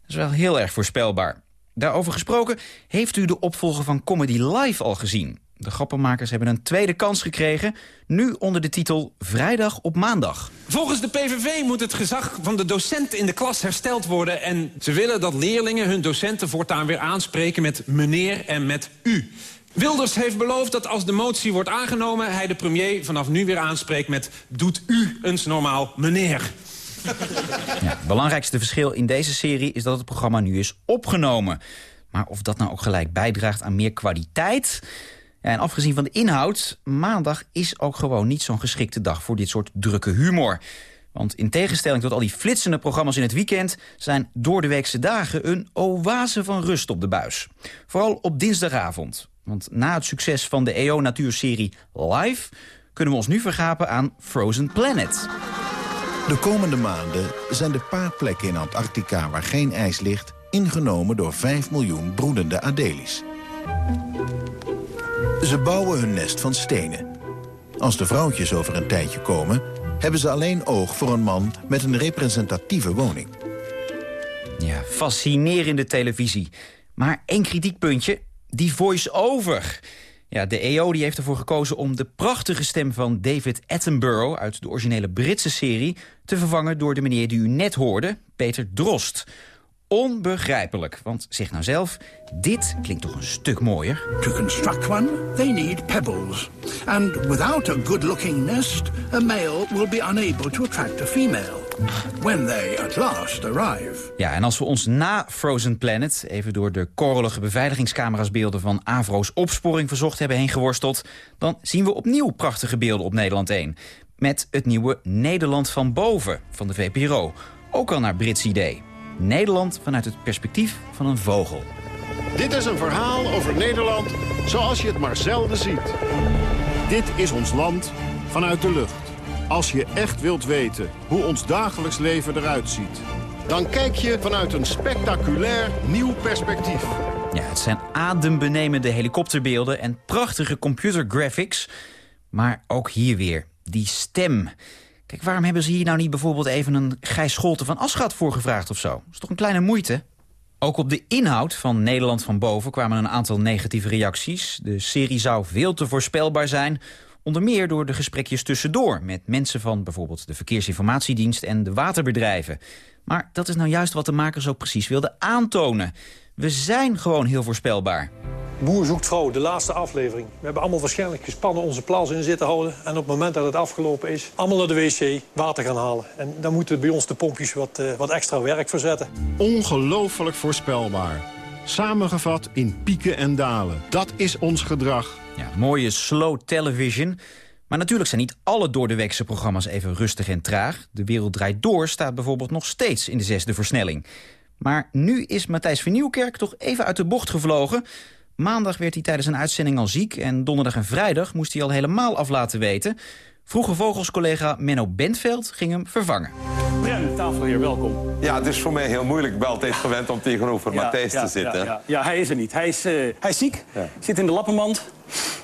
is wel heel erg voorspelbaar. Daarover gesproken, heeft u de opvolger van Comedy Live al gezien? De grappenmakers hebben een tweede kans gekregen. Nu onder de titel Vrijdag op maandag. Volgens de PVV moet het gezag van de docent in de klas hersteld worden... en ze willen dat leerlingen hun docenten voortaan weer aanspreken met meneer en met u. Wilders heeft beloofd dat als de motie wordt aangenomen... hij de premier vanaf nu weer aanspreekt met... doet u eens normaal meneer. Ja, het belangrijkste verschil in deze serie is dat het programma nu is opgenomen. Maar of dat nou ook gelijk bijdraagt aan meer kwaliteit... Ja, en afgezien van de inhoud, maandag is ook gewoon niet zo'n geschikte dag voor dit soort drukke humor. Want in tegenstelling tot al die flitsende programma's in het weekend... zijn door de weekse dagen een oase van rust op de buis. Vooral op dinsdagavond. Want na het succes van de EO-natuurserie Live... kunnen we ons nu vergapen aan Frozen Planet. De komende maanden zijn de paar plekken in Antarctica waar geen ijs ligt... ingenomen door 5 miljoen broedende adelies. Ze bouwen hun nest van stenen. Als de vrouwtjes over een tijdje komen... hebben ze alleen oog voor een man met een representatieve woning. Ja, fascinerende televisie. Maar één kritiekpuntje, die voice-over. Ja, de EO die heeft ervoor gekozen om de prachtige stem van David Attenborough... uit de originele Britse serie te vervangen door de meneer die u net hoorde, Peter Drost. Onbegrijpelijk, want zeg nou zelf, dit klinkt toch een stuk mooier. To construct one, they need pebbles. And without a good-looking nest, a male will be unable to attract a female. When they at last arrive. Ja, en als we ons na Frozen Planet even door de korrelige beveiligingscamera's beelden van Avro's opsporing verzocht hebben heen geworsteld, dan zien we opnieuw prachtige beelden op Nederland 1. Met het nieuwe Nederland van boven van de VPRO. Ook al naar Brits idee. Nederland vanuit het perspectief van een vogel. Dit is een verhaal over Nederland zoals je het maar zelden ziet. Dit is ons land vanuit de lucht. Als je echt wilt weten hoe ons dagelijks leven eruit ziet... dan kijk je vanuit een spectaculair nieuw perspectief. Ja, het zijn adembenemende helikopterbeelden en prachtige computergraphics. Maar ook hier weer, die stem... Kijk, waarom hebben ze hier nou niet bijvoorbeeld even een Gijs Scholte van Aschat voor gevraagd of zo? Dat is toch een kleine moeite? Ook op de inhoud van Nederland van boven kwamen een aantal negatieve reacties. De serie zou veel te voorspelbaar zijn. Onder meer door de gesprekjes tussendoor met mensen van bijvoorbeeld de Verkeersinformatiedienst en de waterbedrijven. Maar dat is nou juist wat de makers ook precies wilden aantonen. We zijn gewoon heel voorspelbaar. Boer zoekt vrouw, de laatste aflevering. We hebben allemaal waarschijnlijk gespannen onze plas in zitten houden. En op het moment dat het afgelopen is, allemaal naar de wc, water gaan halen. En dan moeten bij ons de pompjes wat, uh, wat extra werk verzetten. Ongelooflijk voorspelbaar. Samengevat in pieken en dalen. Dat is ons gedrag. Ja, mooie slow television. Maar natuurlijk zijn niet alle doordeweekse programma's even rustig en traag. De Wereld Draait Door staat bijvoorbeeld nog steeds in de zesde versnelling. Maar nu is Matthijs van Nieuwkerk toch even uit de bocht gevlogen. Maandag werd hij tijdens een uitzending al ziek... en donderdag en vrijdag moest hij al helemaal af laten weten. Vroege Vogels-collega Menno Bentveld ging hem vervangen. Brem, tafelheer, welkom. Ja, het is voor mij heel moeilijk. Ik ben altijd gewend om tegenover Matthijs te zitten. Ja, ja, hij is er niet. Hij is, uh, hij is ziek, zit in de lappenmand.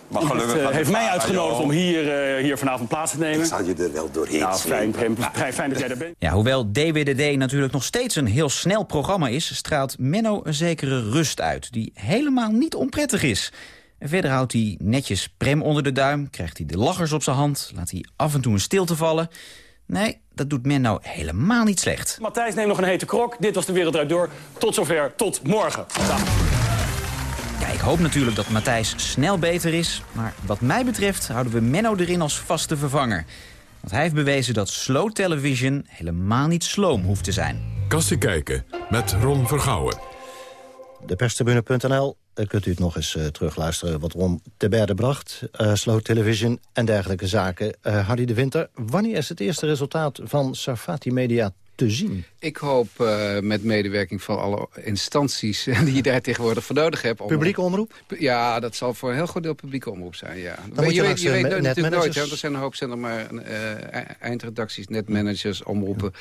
Maar gelukkig heeft, uh, heeft mij uitgenodigd om hier, uh, hier vanavond plaats te nemen. Ik zal je er wel doorheen nou, fijn, Brem, fijn dat jij er bent. Ja, hoewel DWDD natuurlijk nog steeds een heel snel programma is... straalt Menno een zekere rust uit, die helemaal niet onprettig is. En verder houdt hij netjes Prem onder de duim, krijgt hij de lachers op zijn hand... laat hij af en toe een stilte vallen... Nee, dat doet Menno helemaal niet slecht. Matthijs, neem nog een hete krok. Dit was de Wereld Draait Door. Tot zover. Tot morgen. Dag. Ja, ik hoop natuurlijk dat Matthijs snel beter is. Maar wat mij betreft houden we Menno erin als vaste vervanger. Want hij heeft bewezen dat slow television helemaal niet sloom hoeft te zijn. Kassie kijken met Ron Vergouwen. Deperstribune.nl kunt u het nog eens uh, terugluisteren wat Ron te berde bracht. Uh, slow television en dergelijke zaken. Hardy de Winter, wanneer is het eerste resultaat van Sarfati Media te zien? Ik hoop uh, met medewerking van alle instanties die je daar tegenwoordig voor nodig hebt. Om, publieke omroep? Ja, dat zal voor een heel groot deel publieke omroep zijn, ja. Dan je, je, weet, je weet net natuurlijk nooit, hè, er zijn een hoop zender maar uh, eindredacties, netmanagers, omroepen.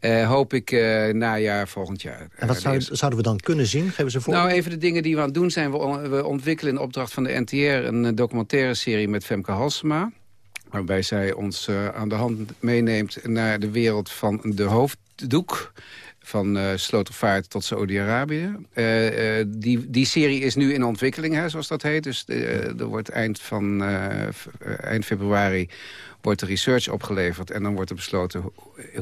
Uh, hoop ik najaar volgend jaar. En wat zou, zouden we dan kunnen zien? Geven ze voor? Nou, even de dingen die we aan het doen zijn. We, we ontwikkelen in opdracht van de NTR een documentaire serie met Femke Halsema waarbij zij ons uh, aan de hand meeneemt naar de wereld van de hoofddoek van uh, Slotervaart tot Saudi-Arabië. Uh, die, die serie is nu in ontwikkeling, hè, zoals dat heet. Dus er wordt eind, van, eind februari wordt de research opgeleverd... en dan wordt er besloten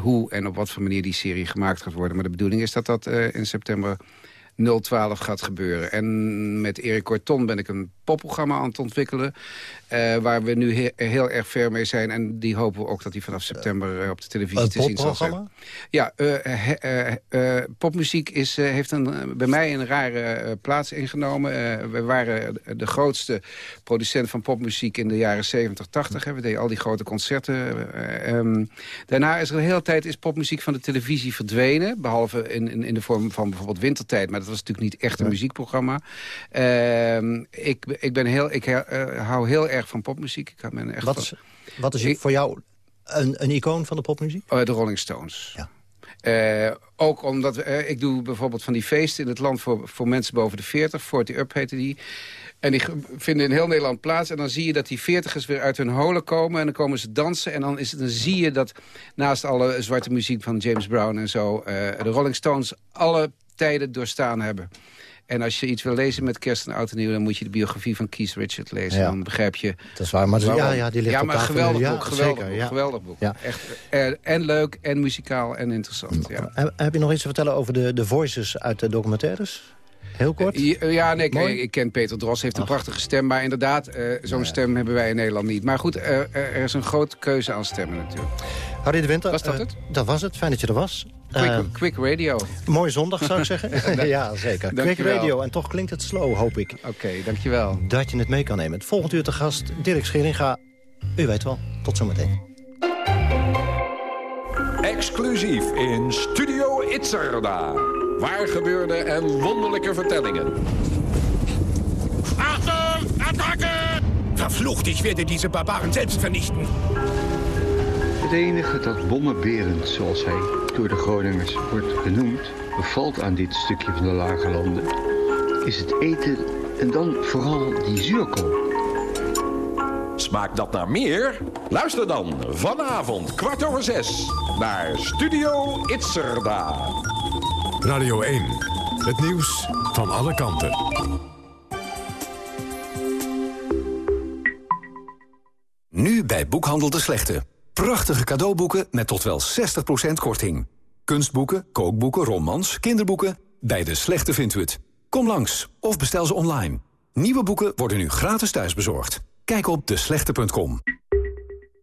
hoe en op wat voor manier die serie gemaakt gaat worden. Maar de bedoeling is dat dat in september 012 gaat gebeuren. En met Erik Corton ben ik een popprogramma aan het ontwikkelen... Uh, waar we nu he heel erg ver mee zijn. En die hopen we ook dat die vanaf september uh, op de televisie te zien zal zijn. Ja, uh, popmuziek is, heeft een, bij mij een rare plaats ingenomen. we waren de grootste producent van popmuziek in de jaren 70, 80. Hè. We deden al die grote concerten. Um, daarna is er een hele tijd is popmuziek van de televisie verdwenen. Behalve in, in, in de vorm van bijvoorbeeld Wintertijd. Maar dat was natuurlijk niet echt een muziekprogramma. Ehm, ik, ik, ben heel, ik hou heel erg van popmuziek. Ik ben echt wat, is, wat is voor jou een, een icoon van de popmuziek? Uh, de Rolling Stones. Ja. Uh, ook omdat uh, ik doe bijvoorbeeld van die feesten in het land voor, voor mensen boven de 40. 40 Up heette die. En die vinden in heel Nederland plaats. En dan zie je dat die veertigers weer uit hun holen komen. En dan komen ze dansen. En dan, is het, dan zie je dat naast alle zwarte muziek van James Brown en zo... Uh, de Rolling Stones alle tijden doorstaan hebben. En als je iets wil lezen met kerst en oud en nieuw... dan moet je de biografie van Keith Richard lezen. Ja. Dan begrijp je... Dat is waar, maar, ja, ja, die ligt ja, maar geweldig ja, boek, geweldig zeker, boek, ja. geweldig boek. Ja. Echt, eh, en leuk, en muzikaal, en interessant. Ja. Heb, heb je nog iets te vertellen over de, de voices uit de documentaires? Heel kort? Ja, ja nee, ik, ik, ken Peter Dros, heeft een Ach. prachtige stem. Maar inderdaad, uh, zo'n ja. stem hebben wij in Nederland niet. Maar goed, uh, er is een grote keuze aan stemmen natuurlijk. Harry de Winter. Was dat het? Dat was het, fijn dat je er was. Quick, quick radio. Mooie zondag zou ik zeggen. ja, zeker. Quick radio. En toch klinkt het slow, hoop ik. Oké, okay, dankjewel. Dat je het mee kan nemen. Het volgend uur te gast, Dirk Scheringa. U weet wel. Tot zometeen. Exclusief in Studio Itzerda. Waar gebeurde en wonderlijke vertellingen. Achtung! Attacke! Verflucht, ich werde diese Barbaren selbst vernichten. Het enige dat Bommenberend, zoals hij door de Groningers wordt genoemd... bevalt aan dit stukje van de lage landen... is het eten en dan vooral die zuurkool. Smaakt dat naar meer? Luister dan vanavond kwart over zes naar Studio Itzerda. Radio 1. Het nieuws van alle kanten. Nu bij Boekhandel de Slechte. Prachtige cadeauboeken met tot wel 60% korting. Kunstboeken, kookboeken, romans, kinderboeken. Bij de Slechte vindt u het. Kom langs of bestel ze online. Nieuwe boeken worden nu gratis thuisbezorgd. Kijk op deslechte.com.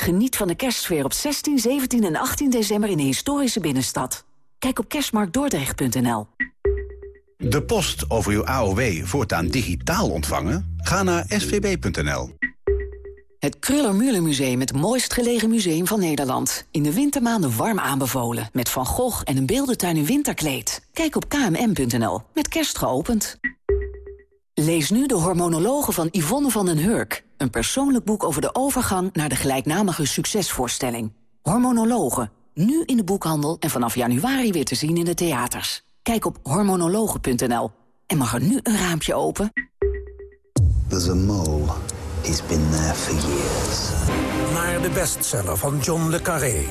Geniet van de kerstsfeer op 16, 17 en 18 december in de historische binnenstad. Kijk op kerstmarktdordrecht.nl. De post over uw AOW voortaan digitaal ontvangen? Ga naar svb.nl. Het Kruller-Müller Museum, het mooist gelegen museum van Nederland. In de wintermaanden warm aanbevolen. Met Van Gogh en een beeldentuin in winterkleed. Kijk op kmm.nl. Met kerst geopend. Lees nu de hormonologen van Yvonne van den Hurk. Een persoonlijk boek over de overgang naar de gelijknamige succesvoorstelling. Hormonologen. Nu in de boekhandel en vanaf januari weer te zien in de theaters. Kijk op hormonologen.nl. En mag er nu een raampje open? There's a mole. He's been there for years. Naar de bestseller van John le Carré.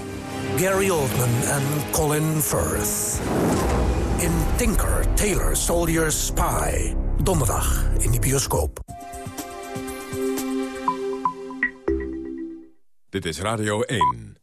Gary Oldman en Colin Firth. In Tinker, Tailor, Soldier, Spy. Donderdag in de bioscoop. Dit is Radio 1.